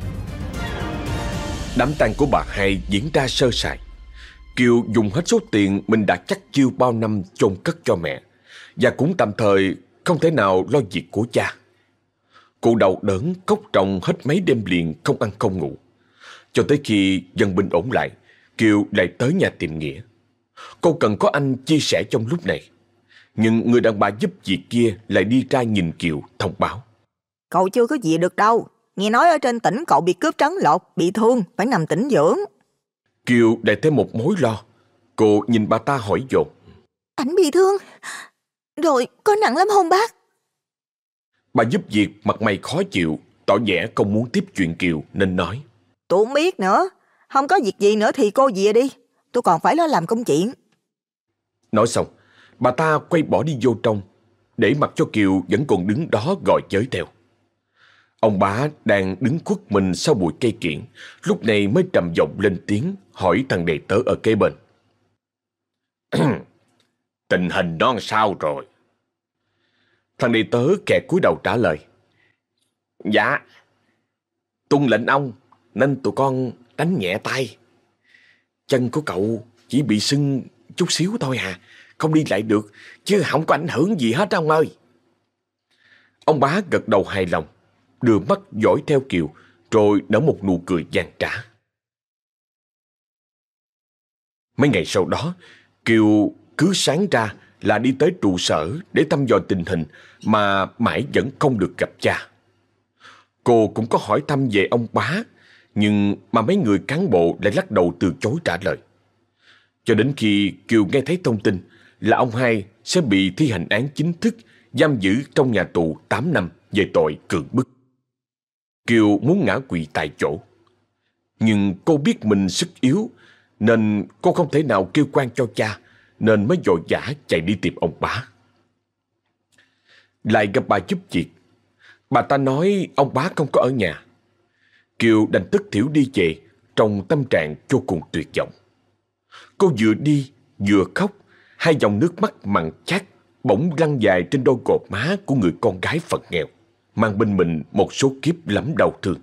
Đám tang của bà hai diễn ra sơ sài Kiều dùng hết số tiền mình đã chắc chiêu bao năm chôn cất cho mẹ Và cũng tạm thời không thể nào lo việc của cha. Cô đau đớn khóc trọng hết mấy đêm liền không ăn không ngủ cho tới khi dân binh ổn lại, Kiều lại tới nhà tìm Nghĩa. Cô cần có anh chia sẻ trong lúc này. Nhưng người đàn bà giúp việc kia lại đi ra nhìn Kiều thông báo. Cậu chưa có gì được đâu. Nghe nói ở trên tỉnh cậu bị cướp trấn lột, bị thương, phải nằm tỉnh dưỡng. Kiều lại thêm một mối lo. Cô nhìn bà ta hỏi dồn. Ảnh bị thương. Rồi, có nặng lắm không bác? Bà giúp việc mặt mày khó chịu, tỏ vẻ không muốn tiếp chuyện Kiều nên nói. Tôi không biết nữa. Không có việc gì nữa thì cô về đi. Tôi còn phải lo làm công chuyện. Nói xong, bà ta quay bỏ đi vô trong, để mặc cho Kiều vẫn còn đứng đó gọi giới theo. Ông bá đang đứng khuất mình sau bụi cây kiện, lúc này mới trầm giọng lên tiếng hỏi thằng đệ tớ ở kế bên. Tình hình nó sao rồi? Thằng đệ tớ kẹt cúi đầu trả lời. Dạ, tuân lệnh ông, nên tụi con đánh nhẹ tay. Chân của cậu chỉ bị sưng chút xíu thôi à, không đi lại được, chứ không có ảnh hưởng gì hết ông ơi. Ông bá gật đầu hài lòng, đưa mắt dõi theo Kiều, rồi nở một nụ cười giàn trả. Mấy ngày sau đó, Kiều cứ sáng ra là đi tới trụ sở để thăm dò tình hình mà mãi vẫn không được gặp cha. Cô cũng có hỏi thăm về ông bá nhưng mà mấy người cán bộ lại lắc đầu từ chối trả lời. Cho đến khi Kiều nghe thấy thông tin là ông hai sẽ bị thi hành án chính thức giam giữ trong nhà tù 8 năm về tội cưỡng bức. Kiều muốn ngã quỵ tại chỗ. Nhưng cô biết mình sức yếu nên cô không thể nào kêu quan cho cha nên mới dội vã chạy đi tìm ông bá. Lại gặp bà giúp việc. Bà ta nói ông bá không có ở nhà. Kiều đành tức thiểu đi về trong tâm trạng vô cùng tuyệt vọng. Cô vừa đi vừa khóc, hai dòng nước mắt mặn chát bỗng lăn dài trên đôi gò má của người con gái phận nghèo, mang bên mình một số kiếp lắm đau thương,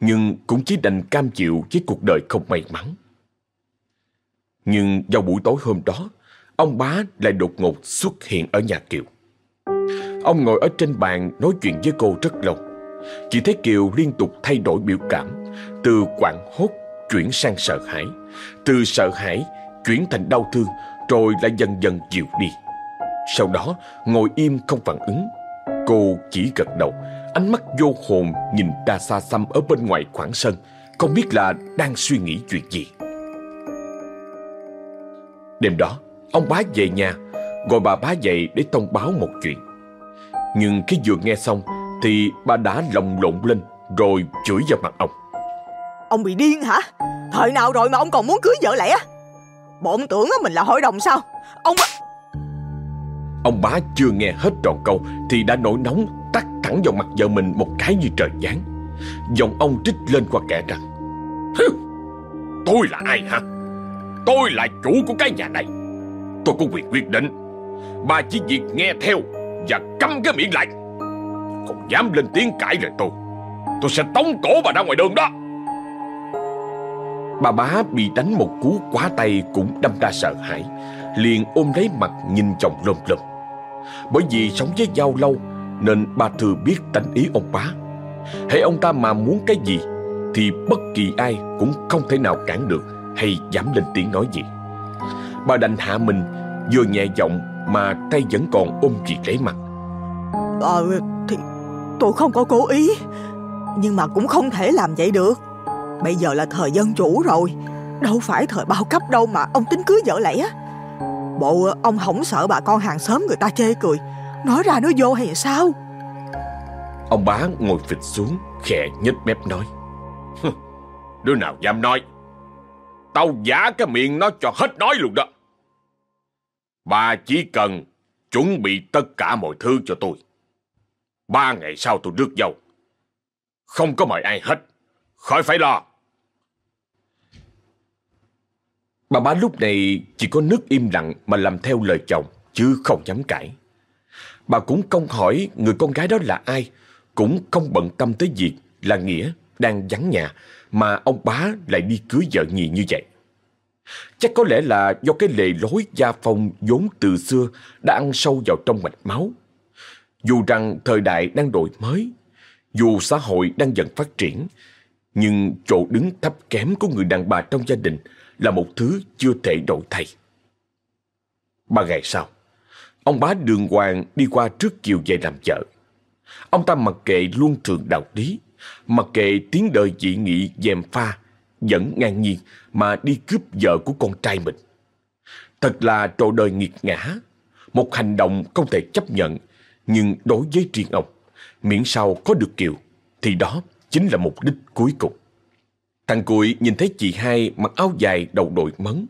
nhưng cũng chỉ đành cam chịu với cuộc đời không may mắn. Nhưng vào buổi tối hôm đó, ông bá lại đột ngột xuất hiện ở nhà Kiều. Ông ngồi ở trên bàn nói chuyện với cô rất lâu. Chỉ thấy Kiều liên tục thay đổi biểu cảm, từ quảng hốt chuyển sang sợ hãi, từ sợ hãi chuyển thành đau thương rồi lại dần dần dịu đi. Sau đó ngồi im không phản ứng. Cô chỉ gật đầu Ánh mắt vô hồn nhìn ra xa xăm ở bên ngoài khoảng sân Không biết là đang suy nghĩ chuyện gì. Đêm đó Ông bá về nhà Gọi bà bá dậy để thông báo một chuyện. Nhưng khi vừa nghe xong thì bà đã lồng lộn lên Rồi chửi vào mặt ông. Ông bị điên hả? Thời nào rồi mà ông còn muốn cưới vợ lẽ? Bọn tưởng mình là hội đồng sao? Ông Ông bá chưa nghe hết trọn câu Thì đã nổi nóng tắt thẳng vào mặt vợ mình một cái như trời giáng. Giọng ông trích lên qua kẻ rằng Tôi là ai hả? Tôi là chủ của cái nhà này. Tôi có quyền quyết định. Bà chỉ việc nghe theo Và câm cái miệng lại còn dám lên tiếng cãi lời tôi. Tôi sẽ tống cổ bà ra ngoài đường đó. Bà bá bị đánh một cú quá tay cũng đâm ra sợ hãi Liền ôm lấy mặt nhìn chồng lồm lồm. Bởi vì sống với nhau lâu Nên bà thừa biết tánh ý ông bá. Hãy ông ta mà muốn cái gì Thì bất kỳ ai cũng không thể nào cản được Hay dám lên tiếng nói gì. Bà đành hạ mình Vừa nhẹ giọng mà tay vẫn còn ôm chị lấy mặt. À, tôi không có cố ý. Nhưng mà cũng không thể làm vậy được. Bây giờ là thời dân chủ rồi. Đâu phải thời bao cấp đâu mà ông tính cưới vợ lẽ. Bộ ờ, ông không sợ bà con hàng xóm người ta chê cười. Nói ra nó vô hay sao? Ông bá ngồi phịch xuống, Khẽ nhếch mép nói. Đứa nào dám nói? Tao giả cái miệng nó cho hết nói luôn đó. Bà chỉ cần chuẩn bị tất cả mọi thứ cho tôi. Ba ngày sau tôi rước dâu Không có mời ai hết Khỏi phải lo Bà bá lúc này chỉ có nước im lặng mà làm theo lời chồng, chứ không dám cãi. Bà cũng không hỏi người con gái đó là ai, cũng không bận tâm tới việc là Nghĩa đang vắng nhà mà ông bá lại đi cưới vợ nhì như vậy. Chắc có lẽ là do cái lề lối gia phong vốn từ xưa đã ăn sâu vào trong mạch máu. Dù rằng thời đại đang đổi mới, dù xã hội đang dần phát triển, nhưng chỗ đứng thấp kém của người đàn bà trong gia đình là một thứ chưa thể đổi thay. Ba ngày sau, ông bá đường hoàng đi qua trước chiều về làm chợ. Ông ta mặc kệ luôn thường đạo lý, mặc kệ tiếng đời dị nghị dèm pha, vẫn ngang nhiên mà đi cướp vợ của con trai mình. Thật là trò đời nghiệt ngã, một hành động không thể chấp nhận, nhưng đối với riêng ông, miễn sao có được Kiều, thì đó chính là mục đích cuối cùng. Thằng Cụi nhìn thấy chị hai mặc áo dài đầu đội mấn.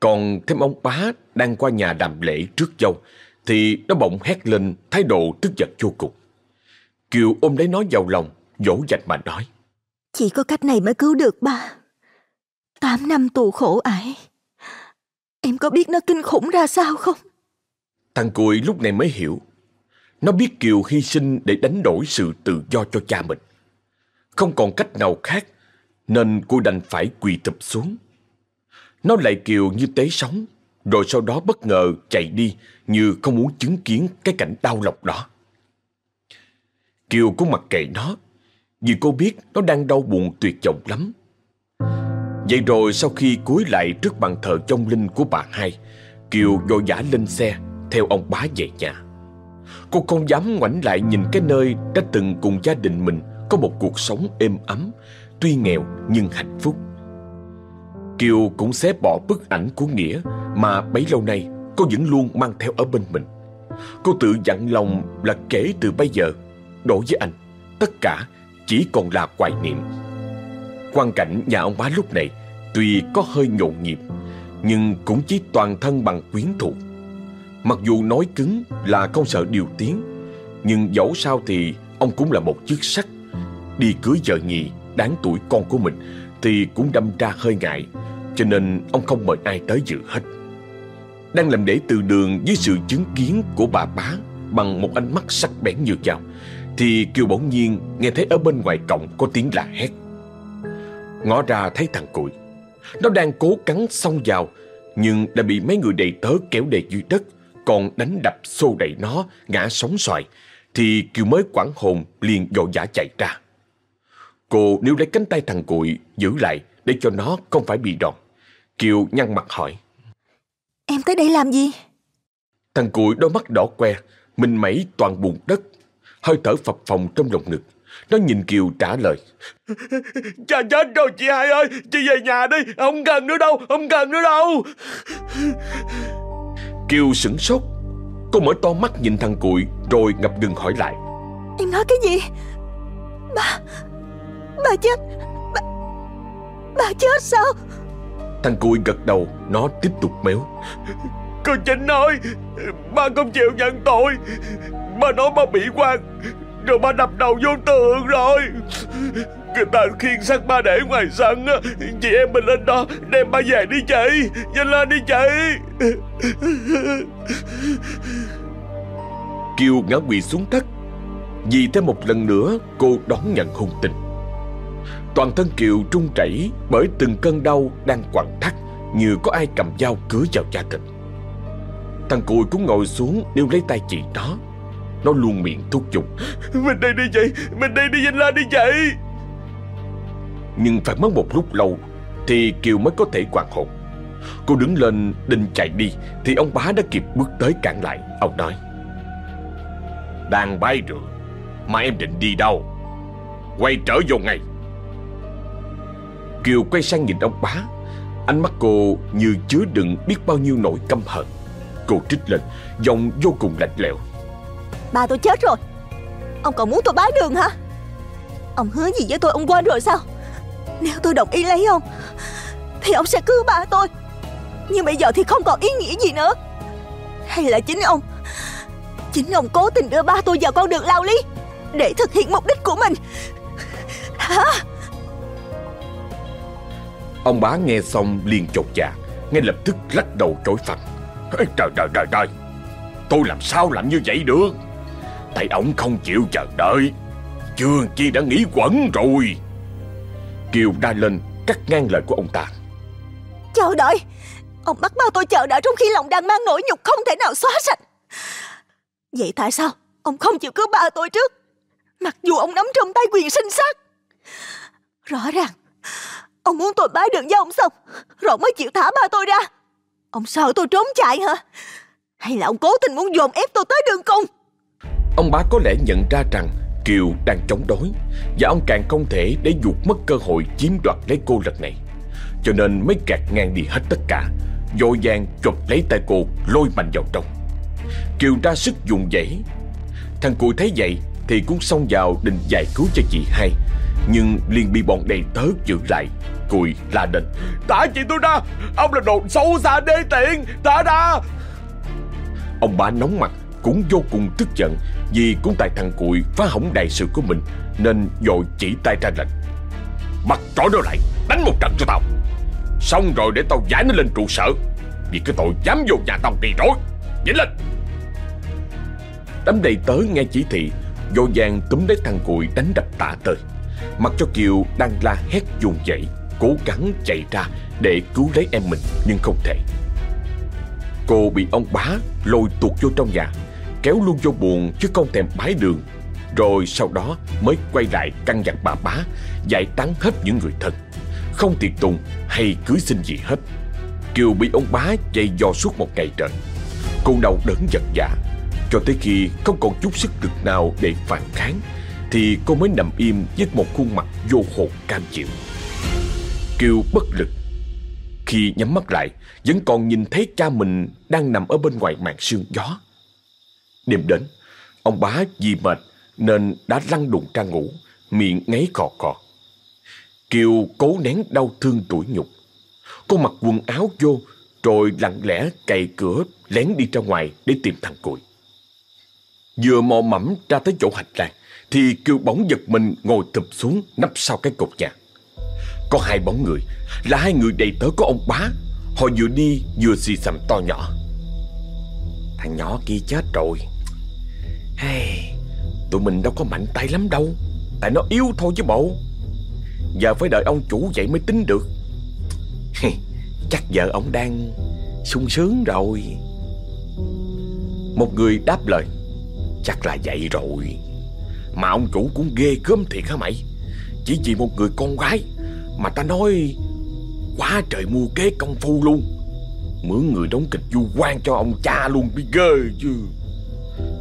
Còn thêm ông bá đang qua nhà đàm lễ trước dâu thì nó bỗng hét lên thái độ tức giận vô cùng. Kiều ôm lấy nó vào lòng, dỗ dành mà nói. Chỉ có cách này mới cứu được ba. Tám năm tù khổ ải. Em có biết nó kinh khủng ra sao không? Thằng Cụi lúc này mới hiểu. Nó biết Kiều hy sinh để đánh đổi sự tự do cho cha mình. Không còn cách nào khác nên cô đành phải quỳ thụp xuống. Nó lại kiều như tế sống, rồi sau đó bất ngờ chạy đi như không muốn chứng kiến cái cảnh đau lòng đó. Kiều cũng mặc kệ nó, vì cô biết nó đang đau buồn tuyệt vọng lắm. Vậy rồi sau khi cúi lại trước bàn thờ trong linh của bà hai, Kiều vội vã lên xe theo ông bá về nhà. Cô không dám ngoảnh lại nhìn cái nơi đã từng cùng gia đình mình có một cuộc sống êm ấm, tuy nghèo nhưng hạnh phúc. Kiều cũng xé bỏ bức ảnh của Nghĩa Mà bấy lâu nay cô vẫn luôn mang theo ở bên mình. Cô tự dặn lòng là kể từ bây giờ, Đối với anh, Tất cả chỉ còn là hoài niệm. Quan cảnh nhà ông bá lúc này Tuy có hơi nhộn nhịp, Nhưng cũng chỉ toàn thân bằng quyến thuộc. Mặc dù nói cứng là không sợ điều tiếng, Nhưng dẫu sao thì Ông cũng là một chức sắc. Đi cưới vợ nhì Đáng tuổi con của mình Thì cũng đâm ra hơi ngại, Cho nên ông không mời ai tới dự hết. Đang làm lễ từ đường Với sự chứng kiến của bà bá Bằng một ánh mắt sắc bén như dao, Thì Kiều bỗng nhiên nghe thấy ở bên ngoài cổng Có tiếng lạ hét. Ngó ra thấy thằng cụi Nó đang cố cắn xông vào, Nhưng đã bị mấy người đầy tớ kéo đầy dưới đất còn đánh đập xô đẩy nó Ngã sóng xoài Thì Kiều mới quảng hồn liền dội dã chạy ra. Cô níu lấy cánh tay thằng cụi Giữ lại để cho nó không phải bị đòn. Kiều nhăn mặt hỏi. Em tới đây làm gì? Thằng cụi đôi mắt đỏ que Mình mẩy toàn bùn đất Hơi thở phập phồng trong lồng ngực. Nó nhìn Kiều trả lời. Cha chết rồi chị hai ơi Chị về nhà đi Không cần nữa đâu Không cần nữa đâu Kiều sửng sốt. Cô mở to mắt nhìn thằng cụi Rồi ngập ngừng hỏi lại. Em nói cái gì? Bà... Bà chết... Bà... Bà chết sao? Thằng cụi gật đầu Nó tiếp tục méo. Cô chính nói Ba không chịu nhận tội. Ba nói ba bị quan rồi ba đập đầu vô tường rồi. Người ta khiêng xác ba để ngoài sân á, Chị em mình lên đó, Đem ba về đi chị. Nhanh lên đi chị. Kiều ngã quỵ xuống đất. Vì thêm một lần nữa, cô đón nhận hung tình. Toàn thân Kiều trung chảy Bởi từng cơn đau đang quặn thắt, Như có ai cầm dao cứa vào da thịt. Thằng cùi cũng ngồi xuống Níu lấy tay chị đó. Nó luôn miệng thúc giục. Mình đi đi chị Mình đi đi nhanh lên đi chị Nhưng phải mất một lúc lâu Thì Kiều mới có thể hoàn hồn. Cô đứng lên định chạy đi Thì ông bá đã kịp bước tới cản lại. Ông nói Đang bay rồi Mà em định đi đâu? Quay trở vô ngay. Kiều quay sang nhìn ông bá. Ánh mắt cô như chứa đựng biết bao nhiêu nỗi căm hận. Cô trích lên Giọng vô cùng lạnh lẽo Ba tôi chết rồi. Ông còn muốn tôi bán đường hả? Ông hứa gì với tôi, ông quên rồi sao? Nếu tôi đồng ý lấy ông, Thì ông sẽ cứu ba tôi. Nhưng bây giờ thì không còn ý nghĩa gì nữa. Hay là chính ông Chính ông cố tình đưa ba tôi vào con đường lao lý Để thực hiện mục đích của mình? Hả? Ông bá nghe xong liền chột dạ Ngay lập tức lắc đầu trối phẳng Trời trời trời trời. Tôi làm sao làm như vậy được? Tại ông không chịu chờ đợi. Trường chi đã nghĩ quẩn rồi. Kiều đa lên cắt ngang lời của ông ta. Chờ đợi. Ông bắt bao tôi chờ đợi trong khi lòng đang mang nỗi nhục không thể nào xóa sạch. Vậy tại sao ông không chịu cứu ba tôi trước? Mặc dù ông nắm trong tay quyền sinh sát. Rõ ràng, Ông muốn tôi bái đường với ông xong, Rồi mới chịu thả ba tôi ra. Ông sợ tôi trốn chạy hả? Hay là ông cố tình muốn dồn ép tôi tới đường cùng? Ông bá có lẽ nhận ra rằng Kiều đang chống đối Và ông càng không thể để dục mất cơ hội chiếm đoạt lấy cô lần này. Cho nên mới gạt ngang đi hết tất cả Dội vàng chụp lấy tay cô, Lôi mạnh vào trong. Kiều ra sức dùng dãy. Thằng cụi thấy vậy Thì cũng xông vào định giải cứu cho chị hai. Nhưng liền bị bọn đầy tớ giữ lại. Cùi la lên, Thả chị tôi ra! Ông là đồ xấu xa đê tiện! Thả ra! Ông bá nóng mặt cũng vô cùng tức giận Vì cũng tại thằng cụi phá hỏng đại sự của mình Nên dội chỉ tay ra lệnh. Mặt trỏ nó lại, Đánh một trận cho tao. Xong rồi để tao giải nó lên trụ sở, Vì cái tội dám vô nhà tao đi rối Nhìn lên. Đám đầy tớ nghe chỉ thị, Vô vàng túm lấy thằng cụi đánh đập tạ tơi. Mặc cho Kiều đang la hét dùng dậy, Cố gắng chạy ra để cứu lấy em mình, Nhưng không thể. Cô bị ông bá lôi tuột vô trong nhà Kéo luôn vô buồn chứ không thèm bái đường. Rồi sau đó mới quay lại căn dặn bà bá Giải tán hết những người thân. Không tiệc tùng hay cưới xin gì hết. Kiều bị ông bá dày dò suốt một ngày trời. Cô đau đớn giật giả Cho tới khi không còn chút sức lực nào để phản kháng Thì cô mới nằm im với một khuôn mặt vô hồn cam chịu. Kiều bất lực. Khi nhắm mắt lại, vẫn còn nhìn thấy cha mình đang nằm ở bên ngoài màn sương gió. Đêm đến, ông bá vì mệt nên đã lăn đùng ra ngủ, miệng ngáy cò cò. Kiều cố nén đau thương tủi nhục. Cô mặc quần áo vô, rồi lặng lẽ cày cửa lén đi ra ngoài để tìm thằng Cùi. Vừa mò mẫm ra tới chỗ hành lang, thì Kiều bỗng giật mình ngồi thụp xuống nấp sau cái cột nhà. Có hai bóng người, là hai người đầy tớ của ông bá. Họ vừa đi vừa xì xầm to nhỏ. Thằng nhỏ kia chết rồi. Hey, tụi mình đâu có mạnh tay lắm đâu. Tại nó yếu thôi chứ bộ. Giờ phải đợi ông chủ vậy mới tính được. Chắc giờ ông đang sung sướng rồi. Một người đáp lời. Chắc là vậy rồi. Mà ông chủ cũng ghê gớm thiệt hả mày Chỉ vì một người con gái Mà ta nói Quá trời mua kế công phu luôn Mướn người đóng kịch du quan cho ông cha luôn bị ghê chứ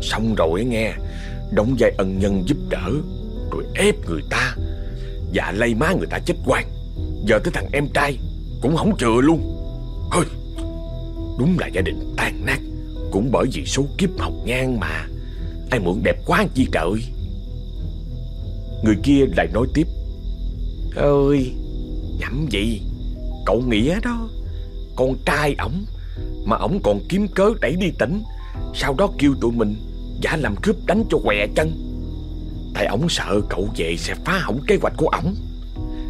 Xong rồi nghe, Đóng vai ân nhân giúp đỡ, Rồi ép người ta. Và lây má người ta chết quan Giờ tới thằng em trai Cũng không chừa luôn. Hơi Đúng là gia đình tan nát. Cũng bởi vì số kiếp học ngang mà. Ai mượn đẹp quá chi trời? Người kia lại nói tiếp. Ơi nhắm gì? Cậu Nghĩa đó, Con trai ổng, Mà ổng còn kiếm cớ đẩy đi tỉnh. Sau đó kêu tụi mình Giả làm cướp đánh cho què chân. Tại ổng sợ cậu về sẽ phá hỏng kế hoạch của ổng.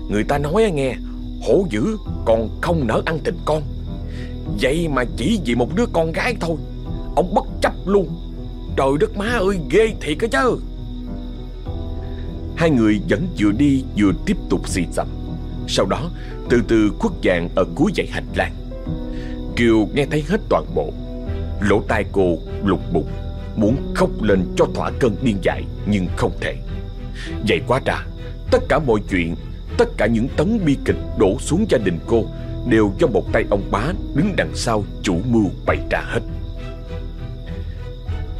Người ta nói nghe, Hổ dữ, còn không nỡ ăn thịt con. Vậy mà chỉ vì một đứa con gái thôi Ông bất chấp luôn. Trời đất má ơi, ghê thiệt á chứ. Hai người vẫn vừa đi vừa tiếp tục xì xầm. Sau đó, từ từ khuất dạng ở cuối dãy hành lang. Kiều nghe thấy hết toàn bộ Lỗ tai cô lục bụng Muốn khóc lên cho thỏa cơn điên dại, Nhưng không thể. Vậy quá ra Tất cả mọi chuyện, Tất cả những tấn bi kịch đổ xuống gia đình cô Đều do một tay ông bá Đứng đằng sau chủ mưu bày ra hết.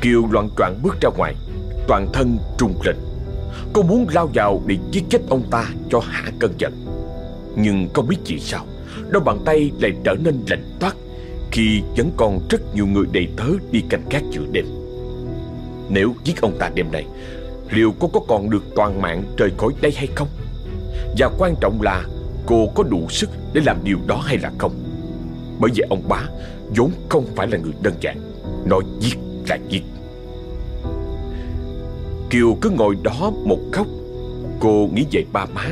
Kiều loạn choạng bước ra ngoài, Toàn thân trung lên Cô muốn lao vào để giết chết ông ta cho hạ cơn giận. Nhưng không biết vì sao, Đôi bàn tay lại trở nên lạnh toát. Khi vẫn còn rất nhiều người đầy tớ đi canh gác giữa đêm. Nếu giết ông ta đêm nay, Liệu cô có còn được toàn mạng rời khỏi đây hay không? Và quan trọng là Cô có đủ sức để làm điều đó hay là không? Bởi vì ông bá vốn không phải là người đơn giản. Nói giết là giết. Kiều cứ ngồi đó một khóc. Cô nghĩ về ba má,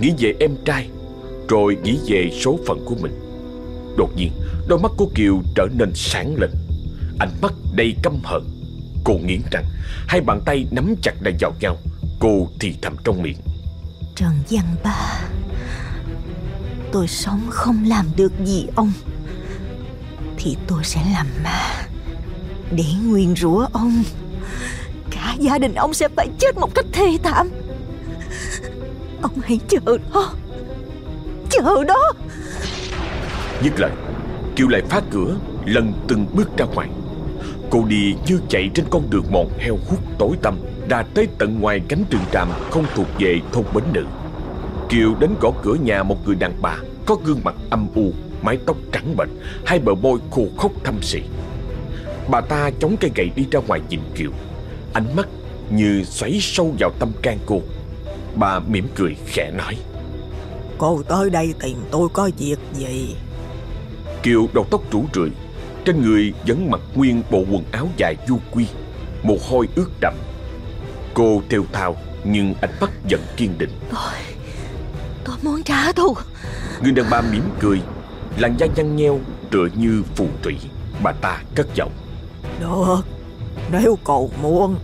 Nghĩ về em trai, Rồi nghĩ về số phận của mình. Đột nhiên, Đôi mắt của Kiều trở nên sáng lên. Ánh mắt đầy căm hận. Cô nghiến răng, Hai bàn tay nắm chặt lại vào nhau. Cô thì thầm trong miệng. Trần Văn Ba, Tôi sống không làm được gì ông. Thì tôi sẽ làm ma, Để nguyên rủa ông. Cả gia đình ông sẽ phải chết một cách thê thảm. Ông hãy chờ đó. Chờ đó. Dứt lời, Kiều lại phá cửa, Lần từng bước ra ngoài. Cô đi như chạy trên con đường mòn heo hút tối tăm Đã tới tận ngoài cánh trường tràm Không thuộc về thôn Bến Nữ. Kiều đến gõ cửa nhà một người đàn bà, Có gương mặt âm u, Mái tóc trắng bệnh Hai bờ môi khô khốc thâm sỉ Bà ta chống cây gậy đi ra ngoài nhìn Kiều. Ánh mắt như xoáy sâu vào tâm can cô. Bà mỉm cười khẽ nói, Cô tới đây tìm tôi có việc gì? Kiều đầu tóc rủ rượi Trên người vẫn mặc nguyên bộ quần áo dài du quy Mồ hôi ướt đậm Cô theo thao Nhưng ánh mắt vẫn kiên định. Tôi Tôi muốn trả thù. Người đàn bà mỉm cười Làn da nhăn nheo tựa như phù thủy. Bà ta cất giọng. Được Nếu cậu muốn.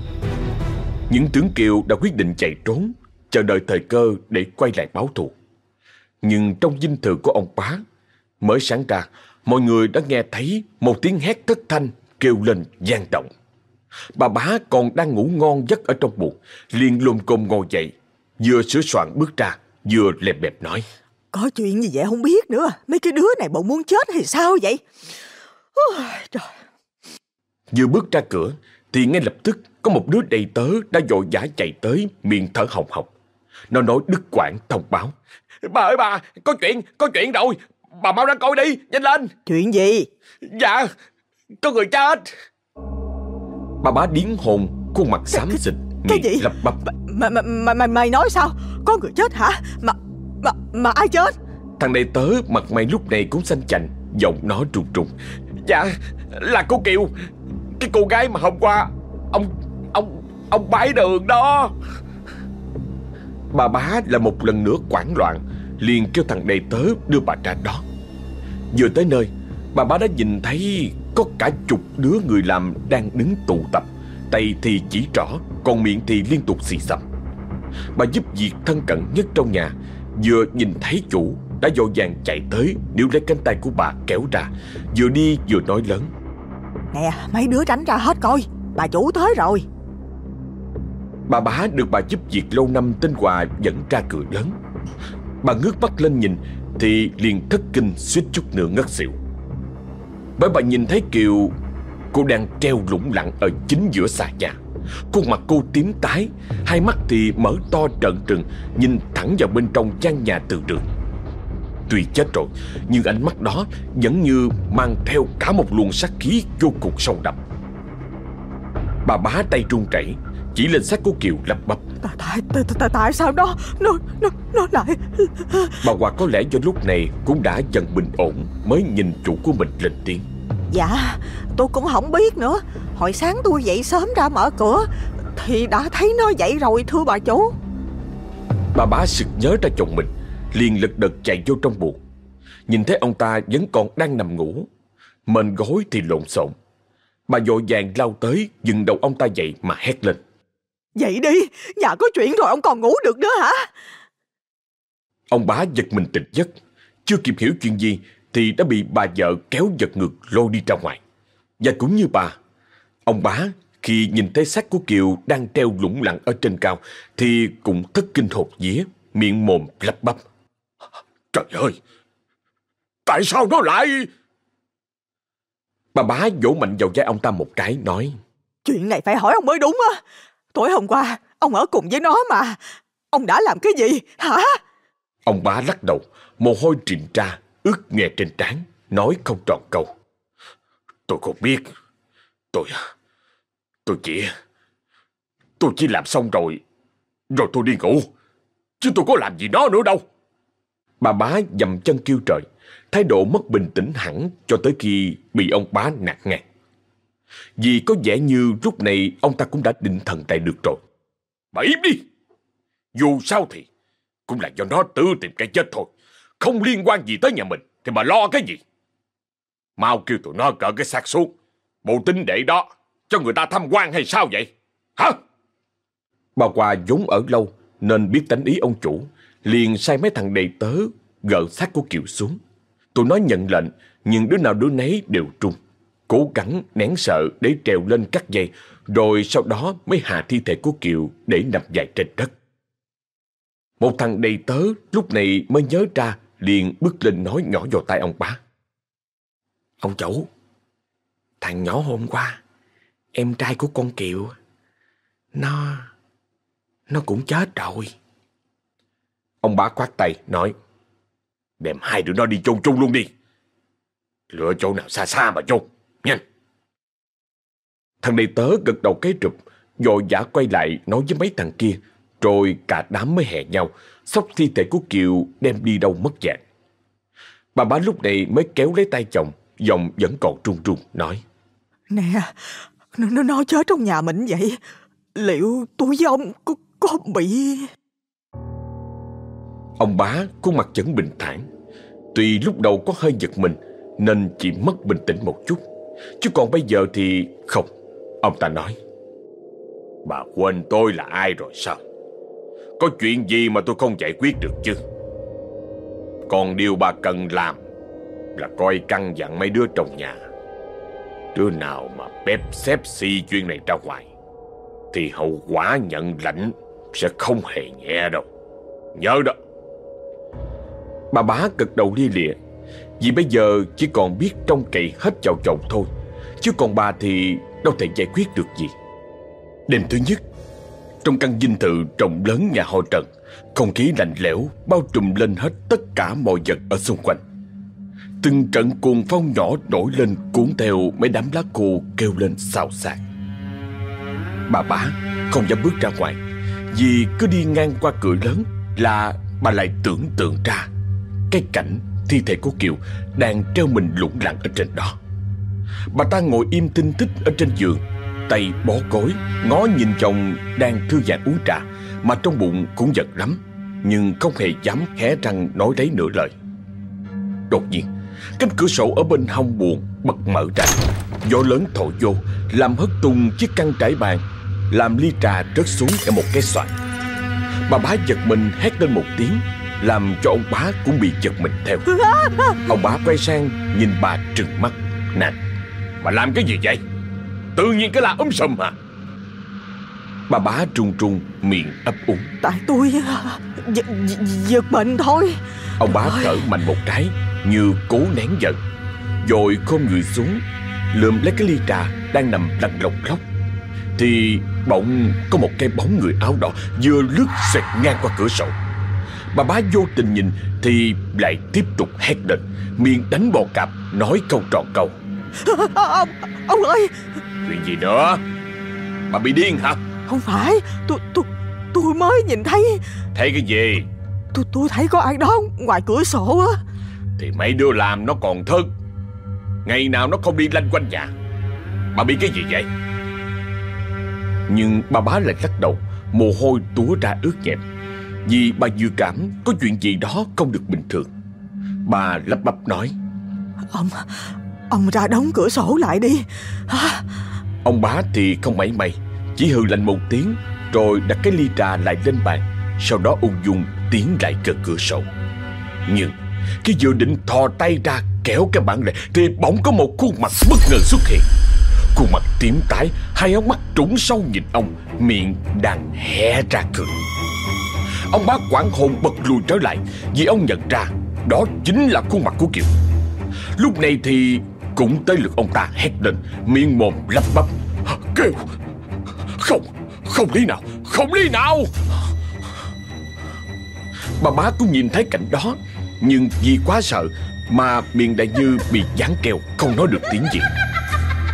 Những tướng Kiều đã quyết định chạy trốn Chờ đợi thời cơ để quay lại báo thù. Nhưng trong dinh thự của ông bá Mới sáng ra Mọi người đã nghe thấy một tiếng hét thất thanh Kêu lên gian động. Bà bá còn đang ngủ ngon giấc ở trong buồng liền lùm cồm ngồi dậy Vừa sửa soạn bước ra Vừa lẹp bẹp nói. Có chuyện gì vậy không biết nữa Mấy cái đứa này bộ muốn chết hay sao vậy? Ôi, Trời. Vừa bước ra cửa Thì ngay lập tức có một đứa đầy tớ Đã vội vã chạy tới miệng thở hồng hộc. Nó nói đứt quãng thông báo. Bà ơi bà Có chuyện Có chuyện rồi Bà mau ra coi đi Nhanh lên. Chuyện gì? Dạ Có người chết Bà bá điến hồn Khuôn mặt xám xịt Cái gì? lắp bắp Mày mày mày mày mày nói sao? Có người chết hả? Mà mà mà ai chết? Thằng đầy tớ mặt mày lúc này cũng xanh chành Giọng nó trùng trùng Dạ Là cô Kiều. Cái cô gái mà hôm qua Ông Ông Ông bái đường đó. Bà bá là một lần nữa quảng loạn liền kêu thằng đầy tớ đưa bà ra đó. Vừa tới nơi Bà bá đã nhìn thấy Có cả chục đứa người làm đang đứng tụ tập. Tay thì chỉ trỏ Còn miệng thì liên tục xì xầm. Bà giúp việc thân cận nhất trong nhà Vừa nhìn thấy chủ Đã dội vàng chạy tới Níu lấy cánh tay của bà kéo ra Vừa đi vừa nói lớn. Nè mấy đứa tránh ra hết coi Bà chủ tới rồi. Bà bá được bà giúp việc lâu năm tên Hòa dẫn ra cửa lớn Bà ngước mắt lên nhìn, Thì liền thất kinh suýt chút nữa ngất xỉu. Bởi bà nhìn thấy Kiều, Cô đang treo lủng lặng ở chính giữa xà nhà. Khuôn mặt cô tím tái, Hai mắt thì mở to trợn trừng, Nhìn thẳng vào bên trong gian nhà từ đường. Tuy chết rồi, Nhưng ánh mắt đó vẫn như mang theo cả một luồng sát khí vô cùng sâu đậm. Bà bá tay run rẩy chỉ lên xác của Kiều lắp bắp Tại tại tại, tại, tại sao nó nó nó nó lại? Bà Hòa có lẽ do lúc này cũng đã dần bình ổn Mới nhìn chủ của mình lên tiếng. Dạ tôi cũng không biết nữa. Hồi sáng tôi dậy sớm ra mở cửa Thì đã thấy nó dậy rồi thưa bà chủ. Bà bá sực nhớ ra chồng mình Liền lật đật chạy vô trong buồng. Nhìn thấy ông ta vẫn còn đang nằm ngủ Mền gối thì lộn xộn. Bà vội vàng lao tới Dừng đầu ông ta dậy mà hét lên Dậy đi Nhà có chuyện rồi ông còn ngủ được nữa hả? Ông bá giật mình tỉnh giấc. Chưa kịp hiểu chuyện gì Thì đã bị bà vợ kéo giật ngược lôi đi ra ngoài. Và cũng như bà Ông bá khi nhìn thấy xác của Kiều Đang treo lủng lẳng ở trên cao Thì cũng thất kinh hột vía Miệng mồm lắp bắp. Trời ơi! Tại sao nó lại? Bà bá vỗ mạnh vào vai ông ta một cái nói Chuyện này phải hỏi ông mới đúng á Tối hôm qua, Ông ở cùng với nó mà. Ông đã làm cái gì, hả? Ông bá lắc đầu, Mồ hôi trịnh ra ướt nhẹ trên trán, Nói không tròn câu. Tôi không biết. Tôi Tôi chỉ Tôi chỉ làm xong rồi Rồi tôi đi ngủ, Chứ tôi có làm gì nó nữa đâu. Bà bá dầm chân kêu trời, Thái độ mất bình tĩnh hẳn Cho tới khi bị ông bá nạt ngang. Vì có vẻ như lúc này Ông ta cũng đã định thần tại được rồi. Bà im đi! Dù sao thì Cũng là do nó tự tìm cái chết thôi. Không liên quan gì tới nhà mình, Thì bà lo cái gì? Mau kêu tụi nó cỡ cái xác xuống, Bộ tính để đó, Cho người ta tham quan hay sao vậy? Hả? Bà Hòa vốn ở lâu, Nên biết tánh ý ông chủ, Liền sai mấy thằng đầy tớ Gỡ xác của Kiều xuống. Tụi nó nhận lệnh, Nhưng đứa nào đứa nấy đều trung. Cố gắng, nén sợ để trèo lên cắt dây, Rồi sau đó mới hạ thi thể của Kiều Để nằm dài trên đất. Một thằng đầy tớ lúc này mới nhớ ra, Liền bước lên nói nhỏ vào tay ông bá. Ông chủ, Thằng nhỏ hôm qua, Em trai của con Kiều, Nó Nó cũng chết rồi. Ông bá khoát tay, nói, Đem hai đứa nó đi chôn chung luôn đi. Lựa chỗ nào xa xa mà chôn. Nhanh. Thằng này tớ gật đầu cái rụp Rồi giả quay lại nói với mấy thằng kia Rồi cả đám mới hè nhau Xóc thi thể của Kiều đem đi đâu mất dạng. Bà bá lúc này mới kéo lấy tay chồng Giọng vẫn còn run run nói. Nè Nó, nó chết trong nhà mình vậy. Liệu tôi với ông có, có bị Ông bá khuôn mặt vẫn bình thản. Tuy lúc đầu có hơi giật mình Nên chỉ mất bình tĩnh một chút Chứ còn bây giờ thì không. Ông ta nói, Bà quên tôi là ai rồi sao? Có chuyện gì mà tôi không giải quyết được chứ? Còn điều bà cần làm Là coi căn dặn mấy đứa trong nhà. Đứa nào mà bếp xếp si chuyện này ra ngoài, Thì hậu quả nhận lãnh Sẽ không hề nhẹ đâu. Nhớ đó. Bà bá cực đầu lia lịa. Vì bây giờ chỉ còn biết trông cậy hết vào chồng thôi, Chứ còn bà thì đâu thể giải quyết được gì Đêm thứ nhất, Trong căn dinh thự rộng lớn nhà họ Trần, Không khí lạnh lẽo bao trùm lên hết tất cả mọi vật ở xung quanh Từng trận cuồng phong nhỏ nổi lên cuốn theo mấy đám lá khô kêu lên xào xạc. Bà bá không dám bước ra ngoài, vì cứ đi ngang qua cửa lớn là bà lại tưởng tượng ra cái cảnh thi thể của Kiều đang treo mình lủng lẳng ở trên đó. Bà ta ngồi im tinh tích ở trên giường, tay bó gối, ngó nhìn chồng đang thư giãn uống trà, mà trong bụng cũng giật lắm, nhưng không hề dám khẽ răng nói đấy nửa lời. Đột nhiên, cánh cửa sổ ở bên hông buồn bật mở ra, gió lớn thổi vô, làm hất tung chiếc căn trải bàn, làm ly trà rớt xuống ở một cái xoạn. Bà bá giật mình hét lên một tiếng làm cho ông bá cũng bị giật mình theo. Ông bá quay sang nhìn bà trừng mắt. Nè Bà làm cái gì vậy? Tự nhiên cái là ấm sầm hả? Bà bá trung trung miệng ấp úng. Tại tôi giật bệnh thôi. Ông bá thở mạnh một cái Như cố nén giận. Rồi khom người xuống Lượm lấy cái ly trà đang nằm lăn lồng lóc. Thì bỗng có một cái bóng người áo đỏ Vừa lướt xoẹt ngang qua cửa sổ Bà bá vô tình nhìn Thì lại tiếp tục hét lên Miệng đánh bò cạp Nói câu tròn câu. Ông, ông ơi! Chuyện gì nữa? Bà bị điên hả? Không phải Tôi tôi tôi mới nhìn thấy. Thấy cái gì? Tôi tôi thấy có ai đó ngoài cửa sổ á. Thì mấy đứa làm nó còn thức. Ngày nào nó không đi lanh quanh nhà. Bà bị cái gì vậy? Nhưng bà bá lại lắc đầu Mồ hôi túa ra ướt nhẹp Vì bà dự cảm có chuyện gì đó không được bình thường. Bà lắp bắp nói. Ông Ông ra đóng cửa sổ lại đi. À. Ông bá thì không mảy may Chỉ hừ lạnh một tiếng Rồi đặt cái ly trà lại lên bàn Sau đó ung dung tiến lại gần cửa sổ. Nhưng Khi vừa định thò tay ra kéo cái bản lề Thì bỗng có một khuôn mặt bất ngờ xuất hiện. Khuôn mặt tím tái Hai ống mắt trũng sâu nhìn ông Miệng đang hé ra cười Ông bác quảng hồn bật lùi trở lại, Vì ông nhận ra Đó chính là khuôn mặt của Kiều. Lúc này thì cũng tới lượt ông ta hét lên, Miệng mồm lắp bắp. Kêu Không Không lý nào, Không lý nào. Bà bá cũng nhìn thấy cảnh đó, Nhưng vì quá sợ Mà miệng đại như bị dán keo, Không nói được tiếng gì.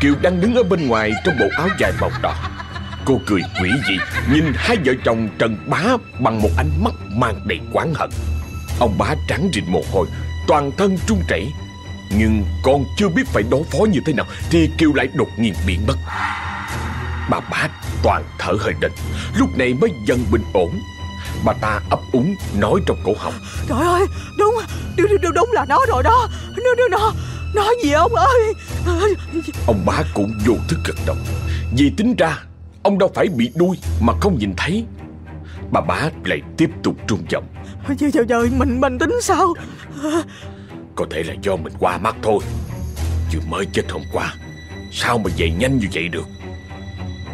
Kiều đang đứng ở bên ngoài Trong bộ áo dài màu đỏ. Cô cười quỷ dị Nhìn hai vợ chồng Trần Bá Bằng một ánh mắt mang đầy quán hận. Ông bá trắng rịn mồ hôi Toàn thân trung chảy Nhưng còn chưa biết phải đối phó như thế nào Thì Kiều lại đột nhiên biến mất. Bà bá toàn thở hơi đỉnh Lúc này mới dần bình ổn. Bà ta ấp úng nói trong cổ họng. Trời ơi đúng Đúng, đúng, đúng là nó rồi đó. Nó, nó, nó Nói gì ông ơi? Ông bá cũng vô thức gật đầu. Vì tính ra Ông đâu phải bị đuôi mà không nhìn thấy. Bà bá lại tiếp tục trung giọng. Trời trời trời Mình mình tính sao? Có thể là do mình qua mắt thôi. Chứ mới chết hôm qua Sao mà dậy nhanh như vậy được?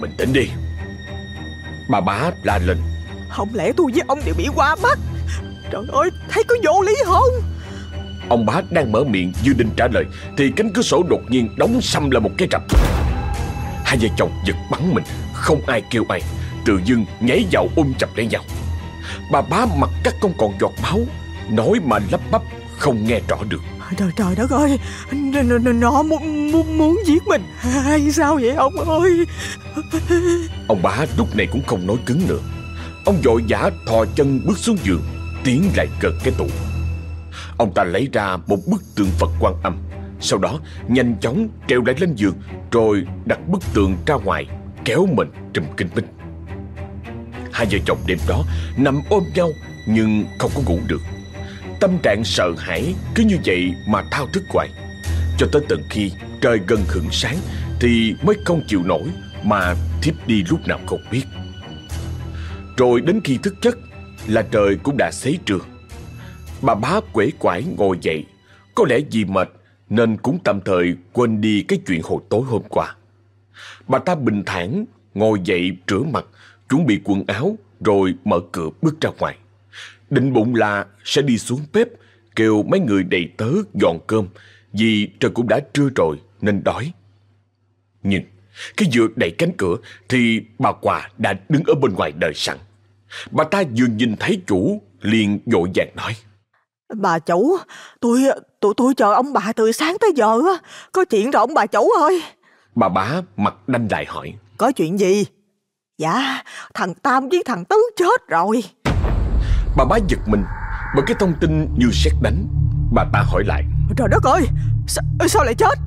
Bình tĩnh đi. Bà bá la lên. Không lẽ tôi với ông đều bị qua mắt? Trời ơi thấy có vô lý không? Ông bá đang mở miệng như định trả lời Thì cánh cửa sổ đột nhiên đóng xăm là một cái rập. Hai vợ chồng giật bắn mình Không ai kêu ai. Tự dưng nhảy vào ôm chặt lấy nhau. Bà bá mặt cắt không còn giọt máu Nói mà lắp bắp không nghe rõ được. Trời trời đất ơi nó muốn, muốn, muốn giết mình. Hay sao vậy ông ơi? Ông bá lúc này cũng không nói cứng nữa. Ông vội vã thò chân bước xuống giường Tiến lại gần cái tủ. Ông ta lấy ra một bức tượng Phật quan âm. Sau đó nhanh chóng treo lại lên giường Rồi đặt bức tượng ra ngoài Kéo mình trùm kinh binh. Hai vợ chồng đêm đó Nằm ôm nhau Nhưng không có ngủ được. Tâm trạng sợ hãi Cứ như vậy mà thao thức hoài. Cho tới tận khi trời gần hưởng sáng Thì mới không chịu nổi Mà thiếp đi lúc nào không biết. Rồi đến khi thức giấc Là trời cũng đã xế trưa. Bà bá quể quải ngồi dậy. Có lẽ vì mệt Nên cũng tạm thời quên đi cái chuyện hồi tối hôm qua. Bà ta bình thản Ngồi dậy rửa mặt Chuẩn bị quần áo Rồi mở cửa bước ra ngoài. Định bụng là sẽ đi xuống bếp Kêu mấy người đầy tớ dọn cơm Vì trời cũng đã trưa rồi Nên đói. Nhưng khi vừa đẩy cánh cửa Thì bà Quà đã đứng ở bên ngoài đợi sẵn. Bà ta vừa nhìn thấy chủ liền vội vàng nói. Bà chủ, tôi tôi tôi chờ ông bà từ sáng tới giờ á, có chuyện rồi ông bà chủ ơi. Bà bá mặt đanh lại hỏi. Có chuyện gì? Dạ, thằng Tam với thằng Tứ chết rồi. Bà bá giật mình bởi cái thông tin như sét đánh. Bà ta hỏi lại. Trời đất ơi, sao, sao lại chết?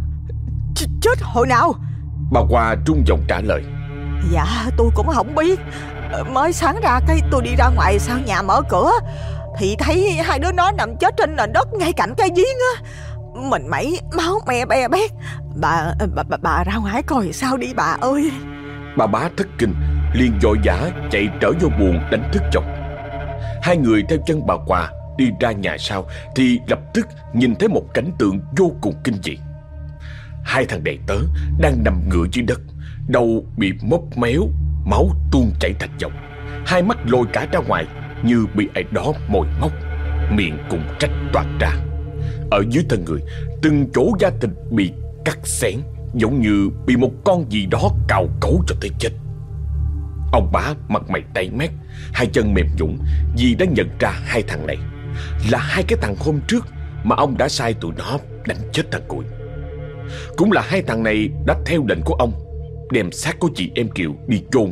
Ch chết hồi nào? Bà Hoa trung giọng trả lời. Dạ, tôi cũng không biết. Mới sáng ra cái tôi đi ra ngoài sau nhà mở cửa thì thấy hai đứa nó nằm chết trên nền đất ngay cạnh cây giếng á mình mấy máu me be bét. Bà, bà, bà, bà ra ngoài coi sao đi bà ơi. Bà bá thất kinh liền vội vã chạy trở vô buồn đánh thức chồng. Hai người theo chân bà quà đi ra nhà sau Thì lập tức nhìn thấy một cảnh tượng vô cùng kinh dị. Hai thằng đệ tớ đang nằm ngửa dưới đất Đầu bị móc méo Máu tuôn chảy thành dòng. Hai mắt lôi cả ra ngoài như bị ai đó mồi móc Miệng cũng trách toát ra. Ở dưới thân người. Từng chỗ da thịt bị cắt xén Giống như bị một con gì đó cào cấu cho tới chết. Ông bá mặt mày tay mét Hai chân mềm nhũng Vì đã nhận ra hai thằng này Là hai cái thằng hôm trước Mà ông đã sai tụi nó đánh chết thằng Cụi Cũng là hai thằng này đã theo lệnh của ông Đem xác của chị em Kiều đi chôn.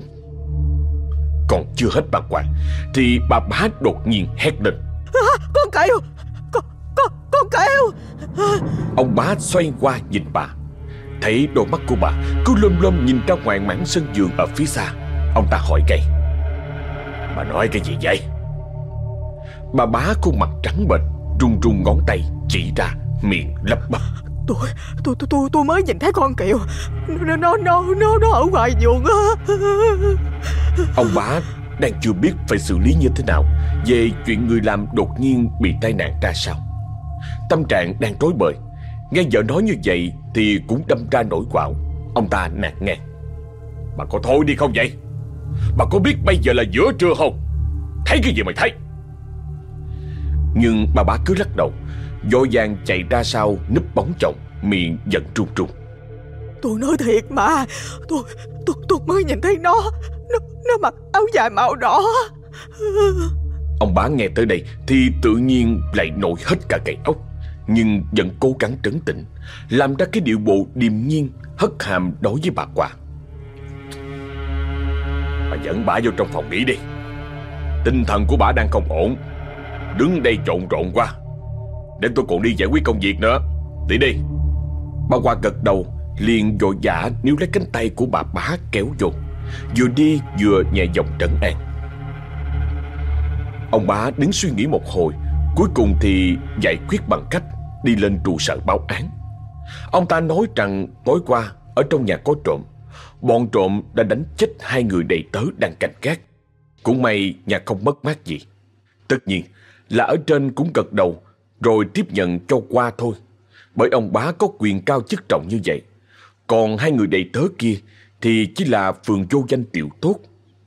Còn chưa hết bà quan Thì bà bá đột nhiên hét lên. À, Con Kiều con, cậy Ông bá xoay qua nhìn bà. Thấy đôi mắt của bà cứ lôm lôm nhìn ra ngoài mảng sân giường ở phía xa. Ông ta hỏi gay Bà nói cái gì vậy? Bà bá khuôn mặt trắng bệch Run run ngón tay chỉ ra miệng lấp bắp. Tôi tôi tôi tôi tôi mới nhìn thấy con kiều nó nó nó nó nó ở ngoài vườn á. Ông bá đang chưa biết phải xử lý như thế nào về chuyện người làm đột nhiên bị tai nạn ra sao tâm trạng đang rối bời. Nghe vợ nói như vậy thì cũng đâm ra nổi quạo. Ông ta nạt ngang bà có thôi đi không vậy? Bà có biết bây giờ là giữa trưa không? Thấy cái gì mày thấy? Nhưng bà bá cứ lắc đầu Vội vàng chạy ra sau núp bóng chồng Miệng giận trung trung Tôi nói thiệt mà Tôi tôi, tôi mới nhìn thấy nó Nó, nó mặc áo dài màu đỏ. Ông bá nghe tới đây Thì tự nhiên lại nổi hết cả cây ốc nhưng vẫn cố gắng trấn tĩnh, Làm ra cái điệu bộ điềm nhiên, Hất hàm đối với bà Quả Bà dẫn bà vô trong phòng nghỉ đi. Tinh thần của bà đang không ổn. Đứng đây trộn rộn quá. Để tôi còn đi giải quyết công việc nữa. Đi đi. Bà Quả gật đầu, liền vội vã níu lấy cánh tay của bà bá kéo vô. Vừa đi vừa nhẹ giọng trấn an. Ông bá đứng suy nghĩ một hồi, Cuối cùng thì giải quyết bằng cách Đi lên trụ sở báo án Ông ta nói rằng tối qua Ở trong nhà có trộm Bọn trộm đã đánh chết hai người đầy tớ đang cảnh gác Cũng may nhà không mất mát gì Tất nhiên là ở trên cũng gật đầu rồi tiếp nhận cho qua thôi. Bởi ông bá có quyền cao chức trọng như vậy. Còn hai người đầy tớ kia thì chỉ là phường vô danh tiểu tốt,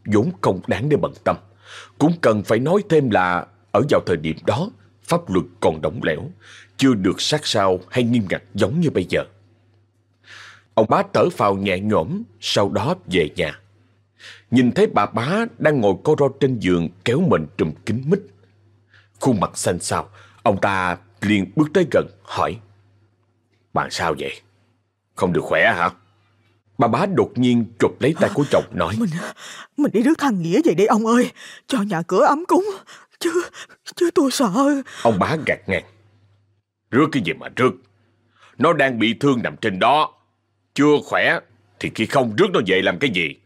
vốn không đáng để bận tâm. Cũng cần phải nói thêm là ở vào thời điểm đó, pháp luật còn đóng lẻo, chưa được sát sao hay nghiêm ngặt giống như bây giờ. Ông bá thở phào nhẹ nhõm, sau đó về nhà. Nhìn thấy bà bá đang ngồi co ro trên giường kéo mình trùm kín mít. Khuôn mặt xanh xao, Ông ta liền bước tới gần hỏi Bạn sao vậy? Không được khỏe hả? Bà bá đột nhiên chụp lấy tay của chồng nói Mình mình đi rước thằng Nghĩa về đây ông ơi Cho nhà cửa ấm cúng Chứ chứ tôi sợ. Ông bá gạt ngang Rước cái gì mà rước? Nó đang bị thương nằm trên đó. Chưa khỏe Thì khi không rước nó về làm cái gì?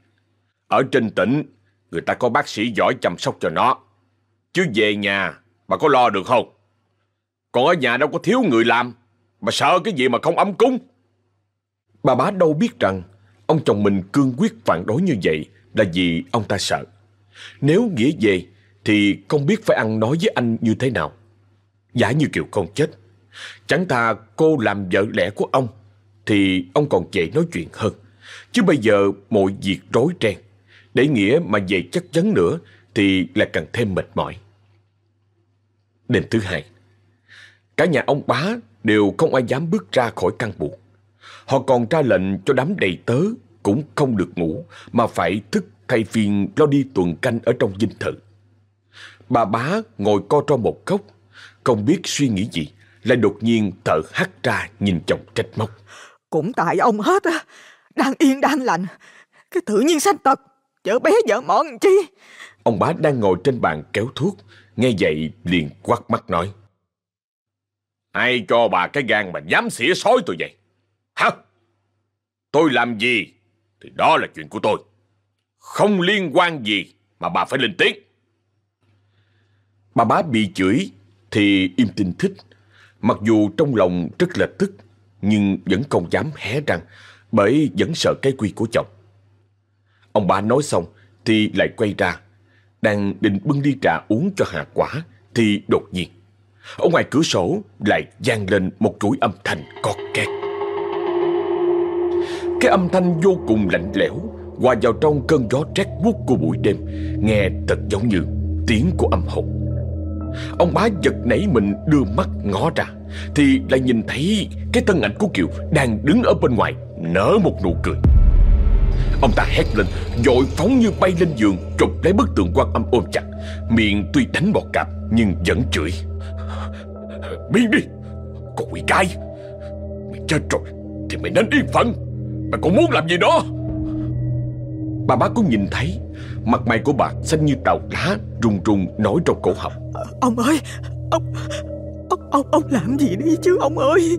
Ở trên tỉnh, Người ta có bác sĩ giỏi chăm sóc cho nó. Chứ về nhà, Bà có lo được không? Còn ở nhà đâu có thiếu người làm. Bà sợ cái gì mà không ấm cúng? Bà bá đâu biết rằng Ông chồng mình cương quyết phản đối như vậy Là vì ông ta sợ. Nếu nghĩa về thì không biết phải ăn nói với anh như thế nào. Giả như Kiều không chết. Chẳng thà cô làm vợ lẽ của ông, Thì ông còn dễ nói chuyện hơn. Chứ bây giờ mọi việc rối ren. Để nghĩa mà về chắc chắn nữa, Thì là càng thêm mệt mỏi. Đêm thứ hai, Cả nhà ông bá đều không ai dám bước ra khỏi căn buồng. Họ còn ra lệnh cho đám đầy tớ cũng không được ngủ, mà phải thức thay phiên lo đi tuần canh ở trong dinh thự. Bà bá ngồi co trong một góc, không biết suy nghĩ gì, lại đột nhiên thở hắt ra nhìn chồng trách móc. Cũng tại ông hết á, đang yên đang lành, cái tự nhiên sanh tật, chở bé vợ mọn chi. Ông bá đang ngồi trên bàn kéo thuốc, nghe vậy liền quát mắt nói. Ai cho bà cái gan mà dám xỉa sói tôi vậy? Hả? Tôi làm gì thì đó là chuyện của tôi. Không liên quan gì mà bà phải lên tiếng. Bà bá bị chửi thì im tinh thích. Mặc dù trong lòng rất là tức, nhưng vẫn không dám hé răng bởi vẫn sợ cái quy của chồng. Ông bà nói xong thì lại quay ra, đang định bưng đi trà uống cho hạ quả thì đột nhiên ở ngoài cửa sổ lại vang lên một chuỗi âm thanh cọt két. Cái âm thanh vô cùng lạnh lẽo hòa vào trong cơn gió rét buốt của buổi đêm, nghe thật giống như tiếng của âm hồn. Ông bá giật nảy mình đưa mắt ngó ra, Thì lại nhìn thấy cái thân ảnh của Kiều Đang đứng ở bên ngoài, Nở một nụ cười. Ông ta hét lên, Dội phóng như bay lên giường Trục lấy bức tượng quan âm ôm chặt. Miệng tuy đánh bọt cạp, Nhưng vẫn chửi. Biến đi Con quỷ cái, Mày chết rồi, Thì mày nên yên phận. Mày còn muốn làm gì nữa? Bà bá cũng nhìn thấy. Mặt mày của bà xanh như tàu lá Run run nổi trong cổ họng. Ông ơi Ông Ông, ông, ông làm gì đi chứ ông ơi?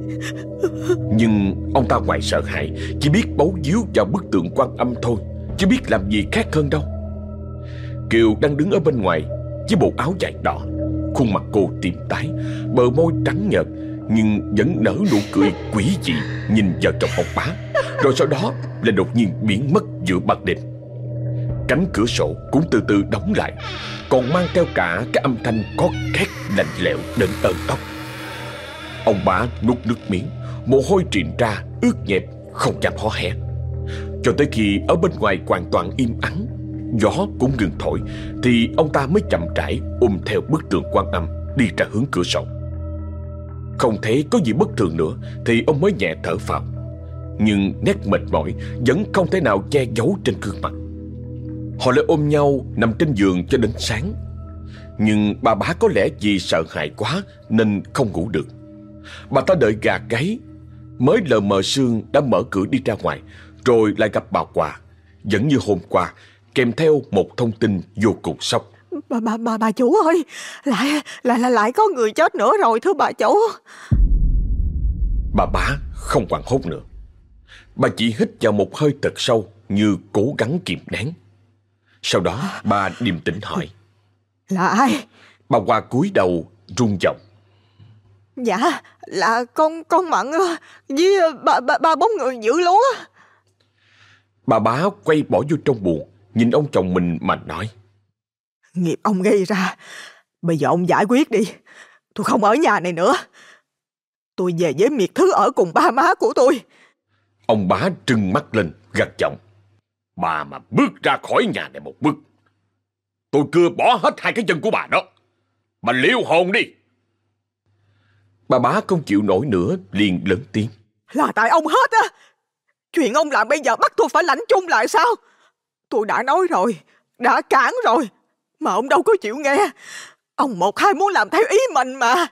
Nhưng ông ta ngoài sợ hãi Chỉ biết bấu díu vào bức tượng quan âm thôi Chứ biết làm gì khác hơn đâu. Kiều đang đứng ở bên ngoài Với bộ áo dài đỏ. Khuôn mặt cô tím tái Bờ môi trắng nhợt Nhưng vẫn nở nụ cười quỷ dị Nhìn vào trong ông bá. Rồi sau đó là đột nhiên biến mất giữa ban đêm Cánh cửa sổ cũng từ từ đóng lại, Còn mang theo cả cái âm thanh có két lạnh lẽo đến tận tóc Ông bá nuốt nước miếng, Mồ hôi trịn ra, ướt nhẹp, Không dám hó hé. Cho tới khi ở bên ngoài hoàn toàn im ắng, Gió cũng ngừng thổi, Thì ông ta mới chậm rãi ôm theo bức tường quan âm, Đi ra hướng cửa sổ. Không thấy có gì bất thường nữa, Thì ông mới nhẹ thở phào. Nhưng nét mệt mỏi Vẫn không thể nào che giấu trên gương mặt. Họ lại ôm nhau nằm trên giường cho đến sáng. Nhưng bà bá có lẽ vì sợ hãi quá Nên không ngủ được. Bà ta đợi gà gáy Mới lờ mờ sương đã mở cửa đi ra ngoài Rồi lại gặp bà Hòa. Vẫn như hôm qua Kèm theo một thông tin vô cùng sốc. Bà bà bà bà chủ ơi Lại lại lại lại có người chết nữa rồi thưa bà chủ. Bà bá không quản hốt nữa. Bà chỉ hít vào một hơi thật sâu Như cố gắng kiềm nén sau đó bà điềm tĩnh hỏi. Là ai? Bà qua cúi đầu run giọng. Dạ là con con Mận với ba, ba, ba bốn người giữ lúa Bà bá quay bỏ vô trong buồn Nhìn ông chồng mình mà nói. Nghiệp ông gây ra Bây giờ ông giải quyết đi. Tôi không ở nhà này nữa. Tôi về với miệt thứ ở cùng ba má của tôi. Ông bá trừng mắt lên gật giọng Bà mà bước ra khỏi nhà này một bước. Tôi cưa bỏ hết hai cái chân của bà đó. Bà liêu hồn đi. Bà bá không chịu nổi nữa liền lớn tiếng. Là tại ông hết á. Chuyện ông làm bây giờ bắt tôi phải lãnh chung lại sao? Tôi đã nói rồi Đã cản rồi Mà ông đâu có chịu nghe. Ông một hai muốn làm theo ý mình mà.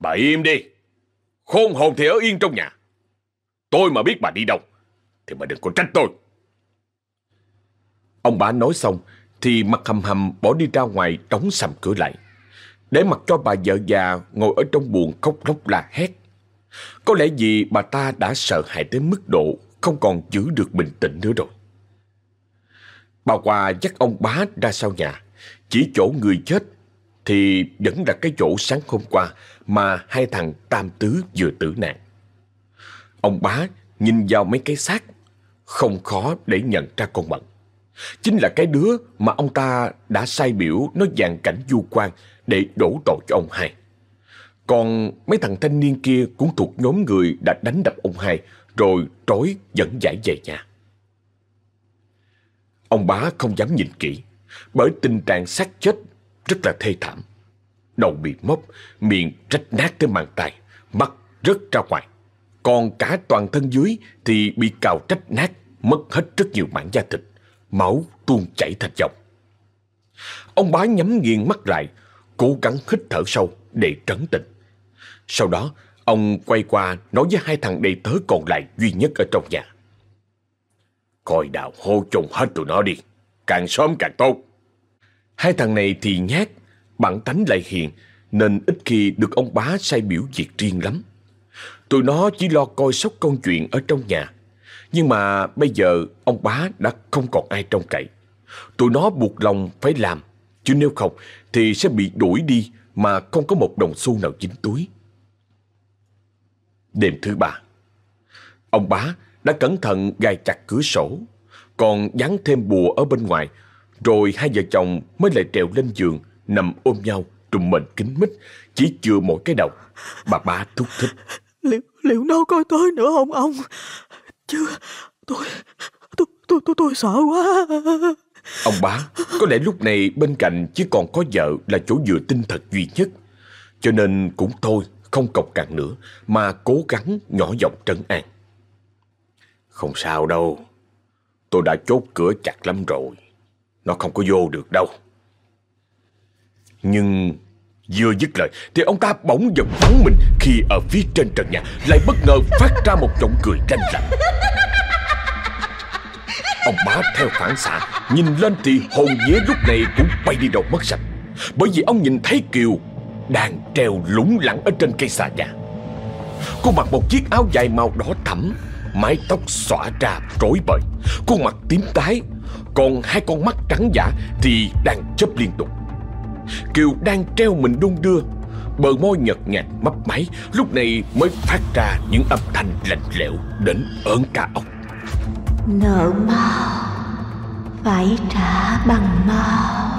Bà im đi. Khôn hồn thì ở yên trong nhà. Tôi mà biết bà đi đâu Thì bà đừng có trách tôi Ông bà nói xong thì mặt hầm hầm bỏ đi ra ngoài đóng sầm cửa lại. Để mặc cho bà vợ già ngồi ở trong buồng khóc lóc la hét. Có lẽ vì bà ta đã sợ hãi đến mức độ không còn giữ được bình tĩnh nữa rồi. Bà Hòa dắt ông bá ra sau nhà, chỉ chỗ người chết thì vẫn là cái chỗ sáng hôm qua mà hai thằng tam tứ vừa tử nạn. Ông bá nhìn vào mấy cái xác, không khó để nhận ra con mận. Chính là cái đứa mà ông ta đã sai biểu nói dàn cảnh du quan để đổ tội cho ông hai. Còn mấy thằng thanh niên kia cũng thuộc nhóm người đã đánh đập ông hai rồi trói dẫn giải về nhà. Ông bá không dám nhìn kỹ bởi tình trạng xác chết rất là thê thảm. Đầu bị móc, miệng rách nát tới màng tay, mắt rớt ra ngoài. Còn cả toàn thân dưới thì bị cào rách nát, mất hết rất nhiều mảng da thịt máu tuôn chảy thành dòng. Ông bá nhắm nghiền mắt lại, cố gắng hít thở sâu để trấn tĩnh. Sau đó, ông quay qua nói với hai thằng đầy tớ còn lại duy nhất ở trong nhà. Coi đào hô trùng hết tụi nó đi, càng sớm càng tốt. Hai thằng này thì nhát, bản tánh lại hiền, nên ít khi được ông bá sai biểu việc riêng lắm. Tụi nó chỉ lo coi sóc công chuyện ở trong nhà. Nhưng mà bây giờ ông bá đã không còn ai trông cậy. Tụi nó buộc lòng phải làm, chứ nếu không thì sẽ bị đuổi đi mà không có một đồng xu nào dính túi. Đêm thứ ba, ông bá đã cẩn thận gài chặt cửa sổ, còn dán thêm bùa ở bên ngoài, rồi hai vợ chồng mới lại trèo lên giường, nằm ôm nhau, trùm mền kín mít, chỉ chừa mỗi cái đầu. Bà Ba thúc thích. Liệu, liệu nó có tới nữa không ông? Chứ tôi, tôi, tôi, tôi, tôi sợ quá. Ông bá có lẽ lúc này bên cạnh chỉ còn có vợ là chỗ dựa tinh thật duy nhất. Cho nên cũng thôi, không cọc cằn nữa, mà cố gắng nhỏ giọng trấn an. Không sao đâu, tôi đã chốt cửa chặt lắm rồi, nó không có vô được đâu. Nhưng vừa dứt lời thì ông ta bỗng giật bắn mình khi ở phía trên trần nhà, lại bất ngờ phát ra một giọng cười lanh lạnh. Ông bá theo phản xạ, Nhìn lên thì hồn vía lúc này cũng bay đi đâu mất sạch. Bởi vì ông nhìn thấy Kiều Đang treo lủng lẳng ở trên cây xà nhà. Cô mặc một chiếc áo dài màu đỏ thẫm, Mái tóc xõa ra rối bời. Khuôn mặt tím tái, Còn hai con mắt trắng giả Thì đang chớp liên tục. Kiều đang treo mình đung đưa Bờ môi nhợt nhạt mấp máy Lúc này mới phát ra những âm thanh lạnh lẽo Đến ớn cả ốc. Nợ mau Phải trả bằng mau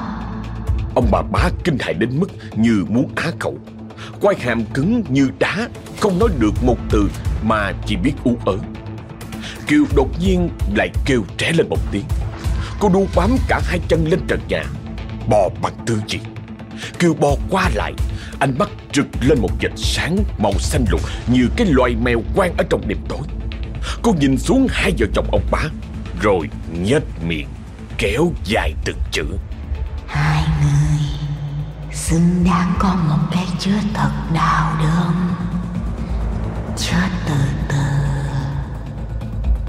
Ông bà bá kinh hại đến mức như muốn á khẩu. Quai hàm cứng như đá Không nói được một từ mà chỉ biết ú ớ. Kiều đột nhiên lại kêu trẻ lên một tiếng. Cô đu bám cả hai chân lên trần nhà Bò bằng tư gì Kiều bò qua lại. Ánh mắt rực lên một vệt sáng màu xanh lục Như cái loài mèo quang ở trong đêm tối. Cô nhìn xuống hai vợ chồng ông bá Rồi nhếch miệng, Kéo dài từng chữ. Hai người Xứng đáng có một cái chết thật đau đớn Chết từ từ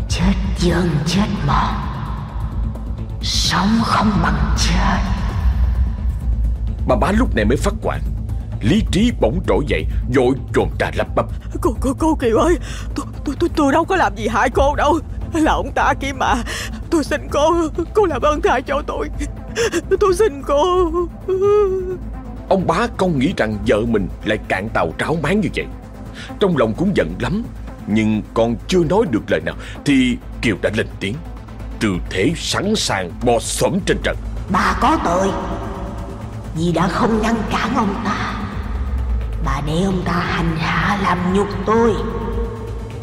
Chết dần chết mòn Sống không bằng chết. Bà bá lúc này mới phát quản Lý trí bỗng trỗi dậy Vội trồn trà lắp bắp. Cô, cô, cô Kiều ơi tôi, tôi, tôi, tôi đâu có làm gì hại cô đâu. Là ông ta kia mà. Tôi xin cô Cô làm ơn tha cho tôi. Tôi xin cô. Ông bá không nghĩ rằng vợ mình lại cạn tàu tráo máng như vậy. Trong lòng cũng giận lắm Nhưng còn chưa nói được lời nào Thì Kiều đã lên tiếng. Tư thế sẵn sàng bò xổm trên trận Bà có tội Vì đã không ngăn cản ông ta Bà để ông ta hành hạ làm nhục tôi.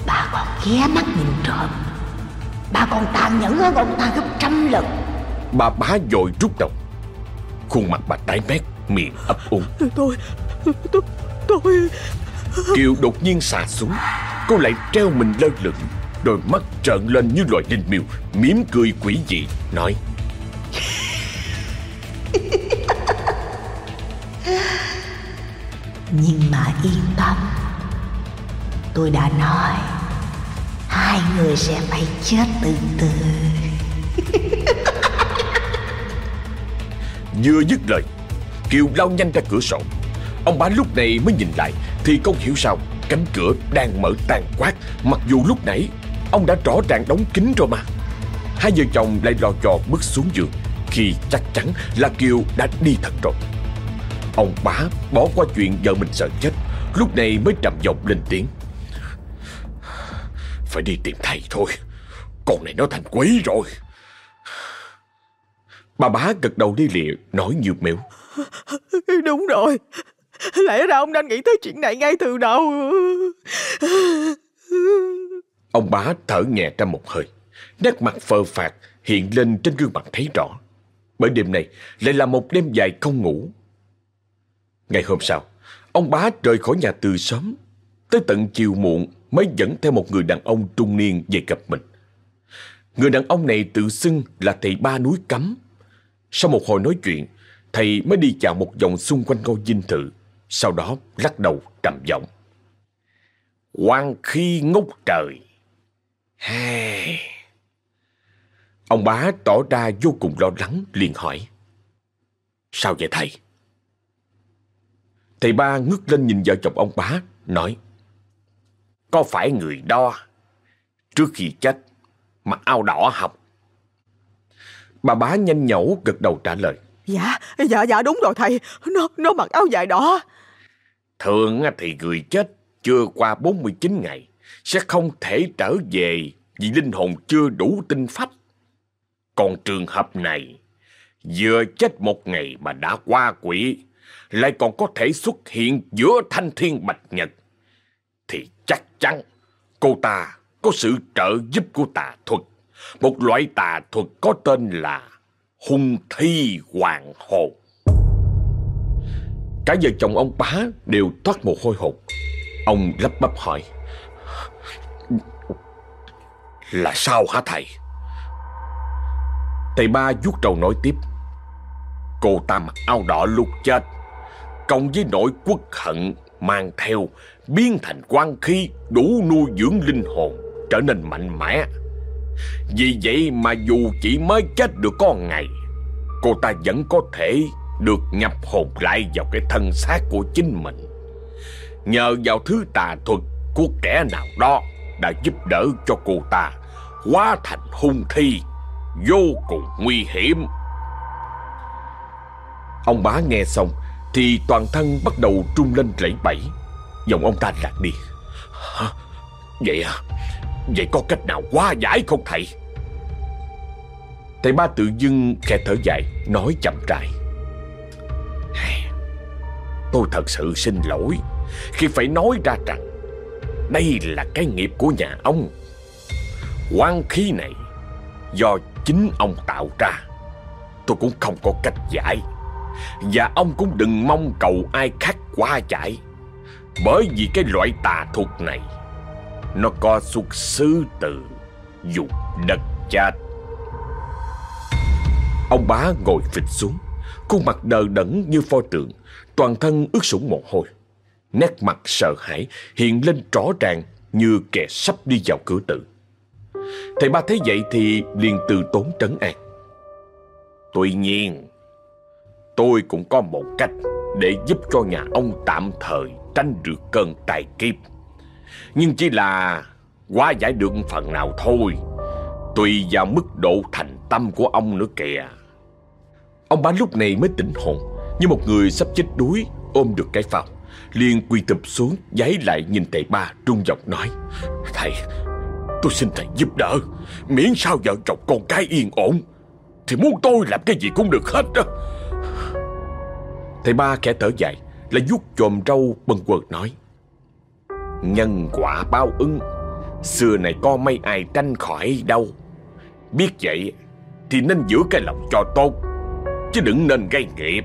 Bà còn ghé mắt nhìn trộm. Bà còn tàn nhẫn hơn ông ta gấp trăm lần. Bà bá dội rút đầu. Khuôn mặt bà tái mét Miệng ấp úng. Tôi Tôi Tôi Kiều đột nhiên xà xuống. Cô lại treo mình lơ lửng. Đôi mắt trợn lên như loài linh miêu mỉm cười quỷ dị Nói Nhưng mà yên tâm, Tôi đã nói, Hai người sẽ phải chết từ từ. Vừa dứt lời, Kiều lao nhanh ra cửa sổ. Ông bá lúc này mới nhìn lại, Thì không hiểu sao Cánh cửa đang mở tàn quát. Mặc dù lúc nãy, Ông đã rõ ràng đóng kín rồi mà. Hai vợ chồng lại lò dò bước xuống giường, Khi chắc chắn là Kiều đã đi thật rồi. Ông bá bỏ qua chuyện vợ mình sợ chết Lúc này mới trầm giọng lên tiếng. Phải đi tìm thầy thôi Con này nó thành quỷ rồi. Bà bá gật đầu đi lịa Nói như mèo Đúng rồi Lẽ ra ông nên nghĩ tới chuyện này ngay từ đầu. Ông bá thở nhẹ ra một hơi Nét mặt phờ phạt hiện lên trên gương mặt thấy rõ. Bởi đêm này lại là một đêm dài không ngủ Ngày hôm sau, Ông bá rời khỏi nhà từ sớm, Tới tận chiều muộn mới dẫn theo một người đàn ông trung niên về gặp mình Người đàn ông này tự xưng là thầy ba núi cấm Sau một hồi nói chuyện, Thầy mới đi chào một vòng xung quanh ngôi dinh thự, Sau đó lắc đầu trầm giọng. Quan khi ngốc trời. Hey. Ông bá tỏ ra vô cùng lo lắng, liền hỏi. Sao vậy thầy? Thầy ba ngước lên nhìn vợ chồng ông bá, nói. Có phải người đo trước khi chết mặc áo đỏ học? Bà bá nhanh nhẩu gật đầu trả lời. Dạ, dạ, dạ đúng rồi thầy. Nó, nó mặc áo dài đỏ. Thường thì người chết chưa qua 49 ngày sẽ không thể trở về vì linh hồn chưa đủ tinh phách. Còn trường hợp này, vừa chết một ngày mà đã qua quỷ, lại còn có thể xuất hiện giữa thanh thiên bạch nhật, thì chắc chắn cô ta có sự trợ giúp của tà thuật. Một loại tà thuật có tên là hung thi hoàng hồn. Cả vợ chồng ông bá đều thoát mồ hôi hột. Ông lắp bắp hỏi. Là sao hả thầy? Thầy ba vuốt trầu nói tiếp. Cô ta mặc áo đỏ lúc chết. Cộng với nỗi quốc hận mang theo biến thành quan khí đủ nuôi dưỡng linh hồn trở nên mạnh mẽ. Vì vậy mà dù chỉ mới chết được có ngày, cô ta vẫn có thể được nhập hồn lại vào cái thân xác của chính mình. Nhờ vào thứ tà thuật của kẻ nào đó đã giúp đỡ cho cô ta hóa thành hung thi vô cùng nguy hiểm. Ông bá nghe xong thì toàn thân bắt đầu trung lên rẩy bẩy Giọng ông ta lạc đi. Hả? Vậy à? Vậy có cách nào quá giải không thầy? Thầy ba tự dưng khẽ thở dài, Nói chậm rãi Tôi thật sự xin lỗi Khi phải nói ra rằng Đây là cái nghiệp của nhà ông quan khí này Do chính ông tạo ra Tôi cũng không có cách giải và ông cũng đừng mong cầu ai khác qua chạy Bởi vì cái loại tà thuật này, Nó có xuất xứ từ dục đất chết. Ông bá ngồi phịch xuống, Khuôn mặt đờ đẫn như pho tượng, Toàn thân ướt sũng mồ hôi. Nét mặt sợ hãi hiện lên rõ ràng Như kẻ sắp đi vào cửa tử. Thầy ba thấy vậy thì liền từ tốn trấn an. Tuy nhiên Tôi cũng có một cách Để giúp cho nhà ông tạm thời tránh được cơn tài kiếp. Nhưng chỉ là Quá giải được phần nào thôi. Tùy vào mức độ thành tâm của ông nữa kìa. Ông bá lúc này mới tỉnh hồn, Như một người sắp chết đuối, Ôm được cái phao, liền quỳ tập xuống, Giấy lại nhìn thầy ba trung giọng nói, Thầy, Tôi xin thầy giúp đỡ. Miễn sao vợ chồng con cái yên ổn. Thì muốn tôi làm cái gì cũng được hết đó Thầy ba khẽ thở dài Là vuốt chồm râu, bần quật nói, Nhân quả báo ứng, Xưa này có mấy ai tranh khỏi đâu. Biết vậy Thì nên giữ cái lòng cho tốt, Chứ đừng nên gây nghiệp.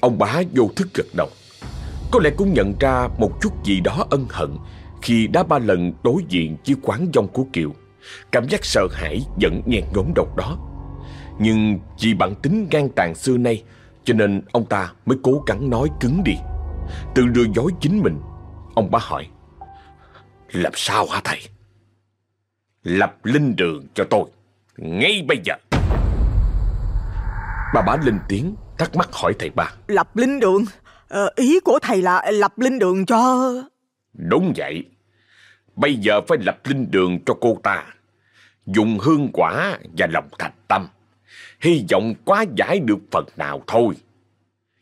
Ông bá vô thức gật đầu, Có lẽ cũng nhận ra một chút gì đó ân hận Khi đã ba lần đối diện với quán dông của Kiều. Cảm giác sợ hãi vẫn nhen ngốn đầu đó. Nhưng vì bản tính ngang tàn xưa nay cho nên ông ta mới cố gắng nói cứng đi. Tự đưa dối chính mình Ông bá hỏi Làm sao hả thầy? Lập linh đường cho tôi Ngay bây giờ. Bà bá lên tiếng thắc mắc hỏi thầy ba Lập linh đường? Ờ, Ý của thầy là lập linh đường cho Đúng vậy. Bây giờ phải lập linh đường cho cô ta Dùng hương quả và lòng thành tâm Hy vọng quá giải được phần nào thôi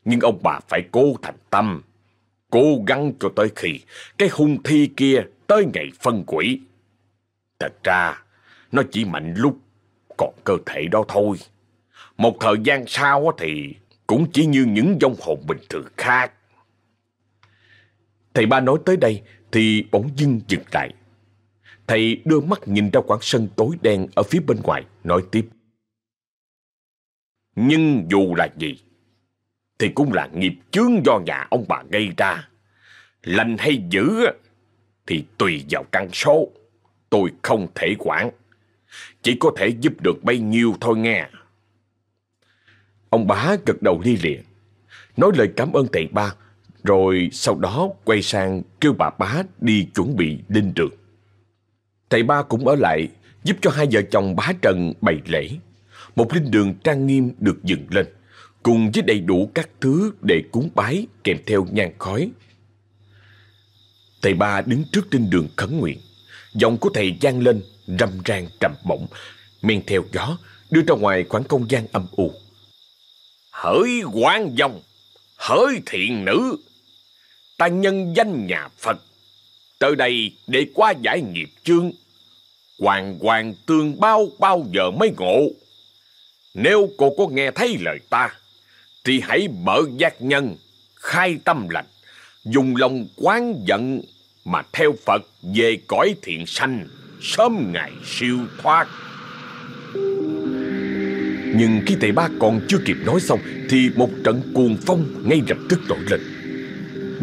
Nhưng ông bà phải cố thành tâm Cố gắng cho tới khi Cái hung thi kia tới ngày phân quỷ Thật ra Nó chỉ mạnh lúc còn cơ thể đó thôi một thời gian sau thì cũng chỉ như những dông hồn bình thường khác. Thầy ba nói tới đây thì bỗng dưng dừng lại. Thầy đưa mắt nhìn ra khoảng sân tối đen ở phía bên ngoài, nói tiếp. Nhưng dù là gì, thì cũng là nghiệp chướng do nhà ông bà gây ra. Lành hay dữ thì tùy vào căn số. Tôi không thể quản. Chỉ có thể giúp được bấy nhiêu thôi nghe. Ông bá gật đầu li lịa. nói lời cảm ơn thầy ba, rồi sau đó quay sang kêu bà bá đi chuẩn bị linh trường Thầy ba cũng ở lại giúp cho hai vợ chồng bá Trần bày lễ. Một linh đường trang nghiêm được dựng lên, cùng với đầy đủ các thứ để cúng bái kèm theo nhang khói. Thầy ba đứng trước linh đường khấn nguyện. Giọng của thầy vang lên, râm ran trầm bổng, men theo gió, đưa ra ngoài khoảng không gian âm u. Hỡi quan dòng, hỡi thiện nữ, ta nhân danh nhà Phật, tới đây để qua giải nghiệp chương. Hoàng hoàng tương bao bao giờ mới ngộ. Nếu cô có nghe thấy lời ta, thì hãy mở giác nhân, khai tâm lành, dùng lòng quán giận mà theo Phật về cõi thiện sanh, sớm ngày siêu thoát. Nhưng khi thầy ba còn chưa kịp nói xong Thì một trận cuồng phong ngay lập tức nổi lên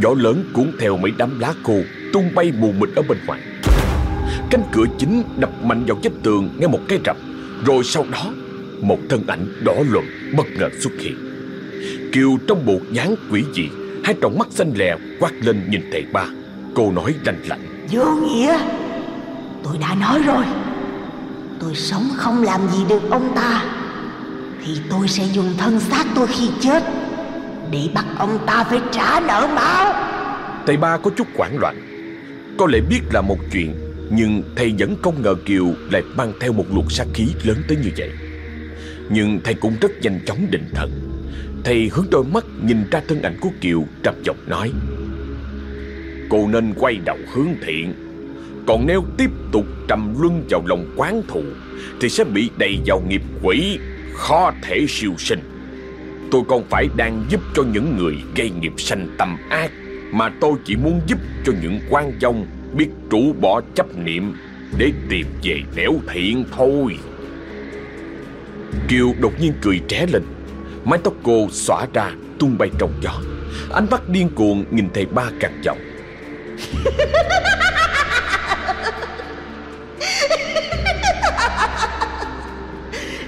Gió lớn cuốn theo mấy đám lá khô Tung bay mù mịt ở bên ngoài Cánh cửa chính đập mạnh vào vách tường Nghe một cái rập Rồi sau đó một thân ảnh đỏ lộn bất ngờ xuất hiện. Kiều trong bộ dáng quỷ dị Hai tròng mắt xanh lè quát lên nhìn thầy ba. Cô nói lạnh lạnh. Vô nghĩa. Tôi đã nói rồi. Tôi sống không làm gì được ông ta. Thì tôi sẽ dùng thân xác tôi khi chết Để bắt ông ta phải trả nợ máu Thầy ba có chút hoảng loạn. Có lẽ biết là một chuyện Nhưng thầy vẫn không ngờ Kiều lại mang theo một luồng sát khí lớn tới như vậy nhưng thầy cũng rất nhanh chóng định thần. Thầy hướng đôi mắt nhìn ra thân ảnh của Kiều, trầm giọng nói, Cô nên quay đầu hướng thiện. Còn nếu tiếp tục trầm luân vào lòng quán thù, Thì sẽ bị đầy vào nghiệp quỷ, Khó thể siêu sinh. Tôi còn phải đang giúp cho những người gây nghiệp sanh tâm ác, Mà tôi chỉ muốn giúp cho những quan vong Biết trụ bỏ chấp niệm Để tìm về nẻo thiện thôi. Kiều đột nhiên cười trẻ lên. Mái tóc cô xõa ra, tung bay trong gió. Ánh mắt điên cuồng nhìn thầy ba càng giọng.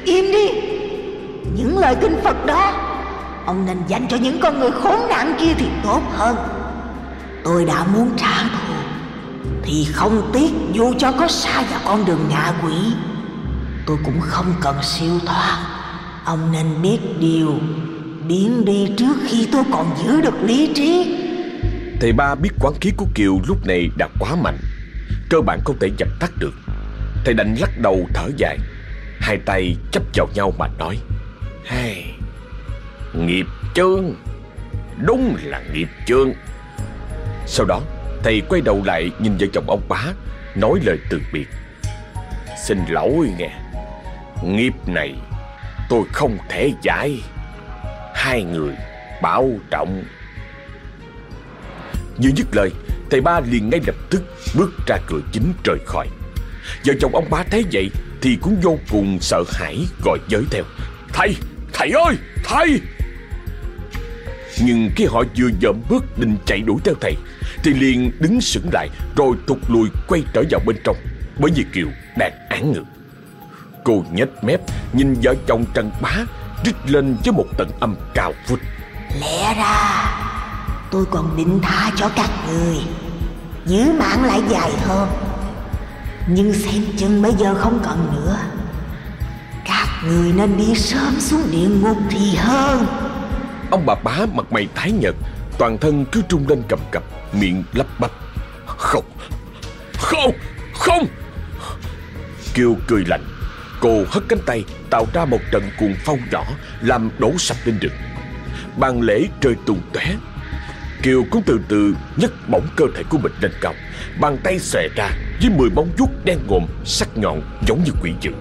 Im đi. Những lời kinh Phật đó, Ông nên dành cho những con người khốn nạn kia thì tốt hơn. Tôi đã muốn trả thù, Thì không tiếc dù cho có xa vào con đường ngạ quỷ. Tôi cũng không cần siêu thoát. Ông nên biết điều Biến đi trước khi tôi còn giữ được lý trí. Thầy ba biết quán khí của Kiều lúc này đã quá mạnh. Cơ bản không thể dập tắt được. Thầy đành lắc đầu thở dài. Hai tay chấp vào nhau mà nói. Hey, Nghiệp chướng Đúng là nghiệp chướng Sau đó thầy quay đầu lại nhìn vợ chồng ông bá Nói lời từ biệt. Xin lỗi nghe Nghiệp này tôi không thể giải. Hai người bảo trọng. Vừa dứt lời Thầy ba liền ngay lập tức bước ra cửa chính rời khỏi. Vợ chồng ông ba thấy vậy Thì cũng vô cùng sợ hãi gọi giới theo. Thầy, thầy ơi, thầy! Nhưng khi họ vừa dậm bước định chạy đuổi theo thầy Thì liền đứng sững lại Rồi thụt lùi quay trở vào bên trong Bởi vì Kiều đang án ngự Cô nhếch mép nhìn vợ chồng Trần Bá Rít lên với một tận âm cao vút. Lẽ ra Tôi còn định tha cho các người Giữ mạng lại dài hơn. Nhưng xem chừng bây giờ không cần nữa. Các người nên đi sớm xuống địa ngục thì hơn. Ông bà bá mặt mày tái nhợt Toàn thân cứ trung lên cầm cập Miệng lắp bắp. Không Không Không! Kiều cười lạnh Cô hất cánh tay, Tạo ra một trận cuồng phong nhỏ, Làm đổ sập lên đường Bàn lễ trời tùng tóe. Kiều cũng từ từ nhấc bổng cơ thể của mình lên cao. Bàn tay xòe ra Với mười bóng vuốt đen ngòm, Sắc nhọn, giống như quỷ dữ.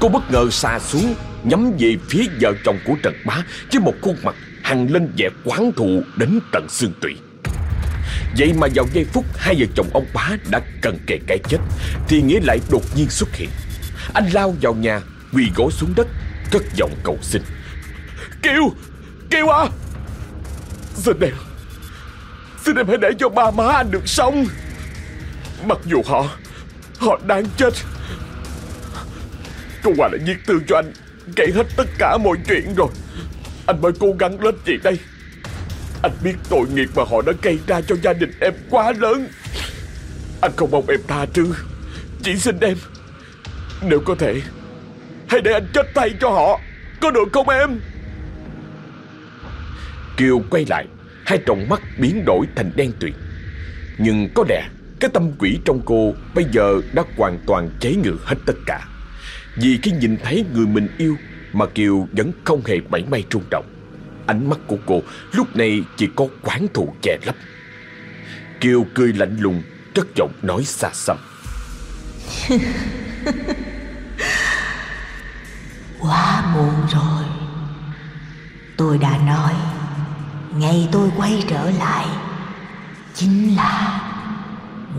Cô bất ngờ xa xuống, Nhắm về phía vợ chồng của Trần Bá Với một khuôn mặt hằn lên vẻ quán thù Đến tận xương tủy. Vậy mà vào giây phút Hai vợ chồng ông Bá đã cần kề cái chết, Thì Nghĩa lại đột nhiên xuất hiện. Anh lao vào nhà, Quỳ gối xuống đất, Cất giọng cầu xin. Kiều Kiều à! Xin em Xin em hãy để cho ba má anh được sống. Mặc dù họ Họ đang chết, Cô Hòa đã viết thư cho anh, Kể hết tất cả mọi chuyện rồi. Anh mới cố gắng lên chị đây. Anh biết tội nghiệp mà họ đã gây ra cho gia đình em quá lớn. Anh không mong em tha thứ, Chỉ xin em. Nếu có thể. Hãy để anh chết tay cho họ. Có được không em? Kiều quay lại, Hai tròng mắt biến đổi thành đen tuyền. Nhưng có lẽ Cái tâm quỷ trong cô Bây giờ đã hoàn toàn chế ngự hết tất cả. Vì khi nhìn thấy người mình yêu Mà Kiều vẫn không hề mảy may trung động, Ánh mắt của cô lúc này chỉ có quán thù che lấp. Kiều cười lạnh lùng, Cất giọng nói xa xăm. Quá muộn rồi. Tôi đã nói, Ngày tôi quay trở lại Chính là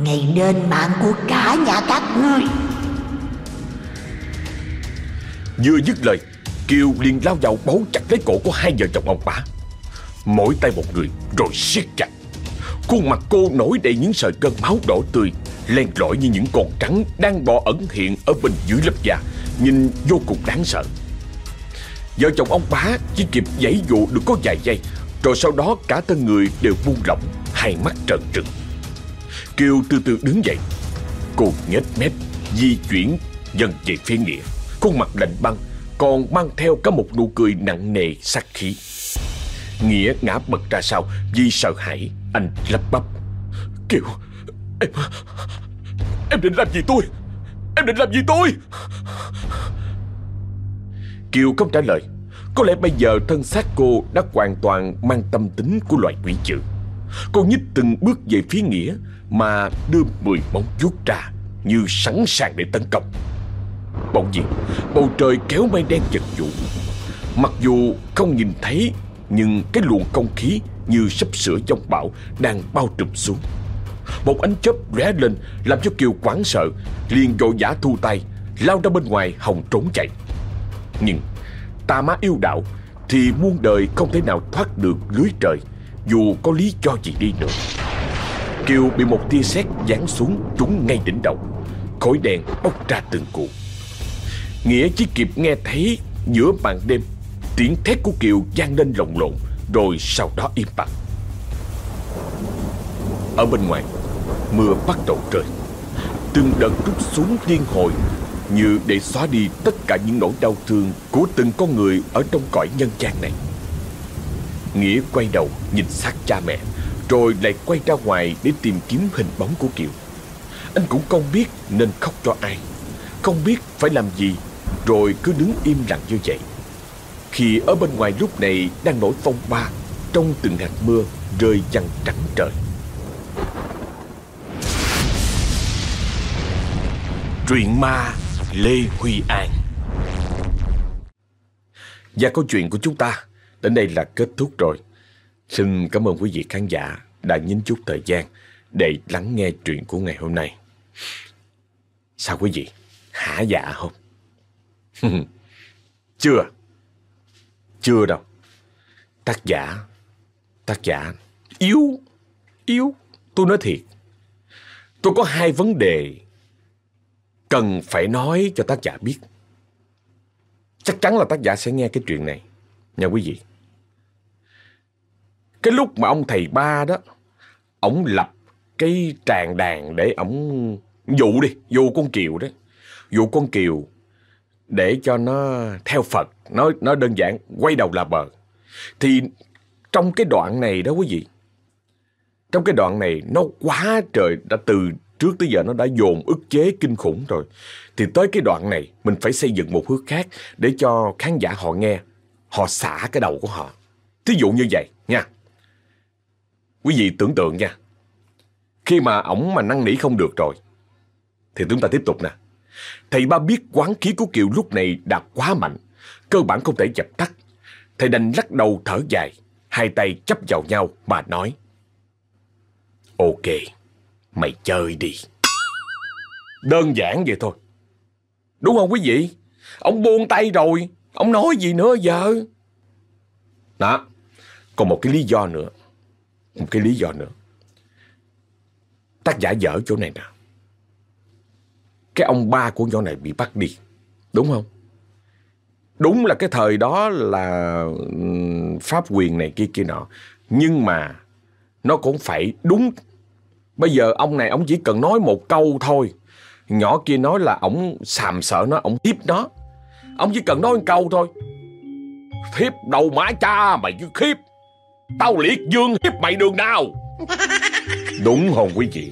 Ngày đền mạng của cả nhà các ngươi. Vừa dứt lời, Kiều liền lao vào bấu chặt lấy cổ của hai vợ chồng ông bá Mỗi tay một người, rồi siết chặt. Khuôn mặt cô nổi đầy những sợi cơn máu đỏ tươi Len lỏi như những con trắng đang bò ẩn hiện ở bên dưới lớp da. Nhìn vô cùng đáng sợ. Vợ chồng ông bá chỉ kịp giãy dụ được có vài giây, Rồi sau đó cả thân người đều buông lỏng, Hai mắt trợn trừng. Kiều từ từ đứng dậy. Cô nhếch mép, Di chuyển, dần về phía Nghĩa. Khuôn mặt lạnh băng, Còn mang theo cả một nụ cười nặng nề, sát khí. Nghĩa ngã bật ra sau Vì sợ hãi, Anh lắp bắp. Kiều Em Em định làm gì tôi? Em định làm gì tôi? Kiều không trả lời. Có lẽ bây giờ thân xác cô đã hoàn toàn mang tâm tính của loài quỷ dữ. Cô nhích từng bước về phía Nghĩa Mà đưa mười móng vuốt ra Như sẵn sàng để tấn công. Bỗng nhiên, Bầu trời kéo mây đen giật vũ. Mặc dù không nhìn thấy, Nhưng cái luồng không khí Như sắp sửa giông bão Đang bao trùm xuống. Một ánh chớp lóe lên, Làm cho Kiều quảng sợ, liền vội vã thu tay, Lao ra bên ngoài hòng trốn chạy. Nhưng tà ma yêu đạo Thì muôn đời không thể nào thoát được lưới trời, Dù có lý cho gì đi nữa. Kiều bị một tia sét giáng xuống trúng ngay đỉnh đầu, Khói đen bốc ra từng cuộn Nghĩa chỉ kịp nghe thấy giữa màn đêm, Tiếng thét của Kiều vang lên lồng lộn, Rồi sau đó im bặt. Ở bên ngoài Mưa bắt đầu rơi Từng đợt rút xuống liên hồi, Như để xóa đi tất cả những nỗi đau thương Của từng con người ở trong cõi nhân gian này. Nghĩa quay đầu nhìn sát cha mẹ, Rồi lại quay ra ngoài để tìm kiếm hình bóng của Kiều. Anh cũng không biết nên khóc cho ai, Không biết phải làm gì, Rồi cứ đứng im lặng như vậy. Khi ở bên ngoài lúc này đang nổi phong ba, Trong từng hạt mưa rơi văng trắng trời. Truyện ma Lê Huy An Và câu chuyện của chúng ta đến đây là kết thúc rồi. Xin cảm ơn quý vị khán giả đã nhín chút thời gian để lắng nghe chuyện của ngày hôm nay. Sao quý vị? Hả dạ không? Chưa. Chưa đâu. Tác giả, tác giả yếu, yếu. Tôi nói thiệt. Tôi có hai vấn đề cần phải nói cho tác giả biết. Chắc chắn là tác giả sẽ nghe cái chuyện này nha quý vị. Cái lúc mà ông thầy ba đó, ông lập cái tràng đàn để ông dụ đi, dụ con Kiều đó. Dụ con Kiều để cho nó theo Phật, nó nó đơn giản quay đầu là bờ. Thì trong cái đoạn này đó quý vị, trong cái đoạn này nó quá trời đã từ trước tới giờ nó đã dồn ức chế kinh khủng rồi. Thì tới cái đoạn này mình phải xây dựng một hướng khác để cho khán giả họ nghe, họ xả cái đầu của họ. Thí dụ như vậy nha. Quý vị tưởng tượng nha. Khi mà ổng mà năn nỉ không được rồi thì chúng ta tiếp tục nè. Thầy ba biết quán khí của Kiều lúc này đã quá mạnh, cơ bản không thể dập tắt. Thầy đành lắc đầu thở dài, hai tay chấp vào nhau mà nói. Ok, mày chơi đi. Đơn giản vậy thôi. Đúng không quý vị? Ông buông tay rồi, ông nói gì nữa giờ? Đó, còn một cái lý do nữa. Một cái lý do nữa. Tác giả dở chỗ này nè. Cái ông ba của nhỏ này bị bắt đi. Đúng không? Đúng là cái thời đó là ừ, pháp quyền này kia kia nọ. Nhưng mà nó cũng phải đúng. Bây giờ ông này ông chỉ cần nói một câu thôi. Nhỏ kia nói là ông sàm sợ nó, ông hiếp nó. Ông chỉ cần nói một câu thôi. Thiếp đầu mã cha mày chứ khiếp. Tao liệt dương hiếp mày đường nào. Đúng không quý vị?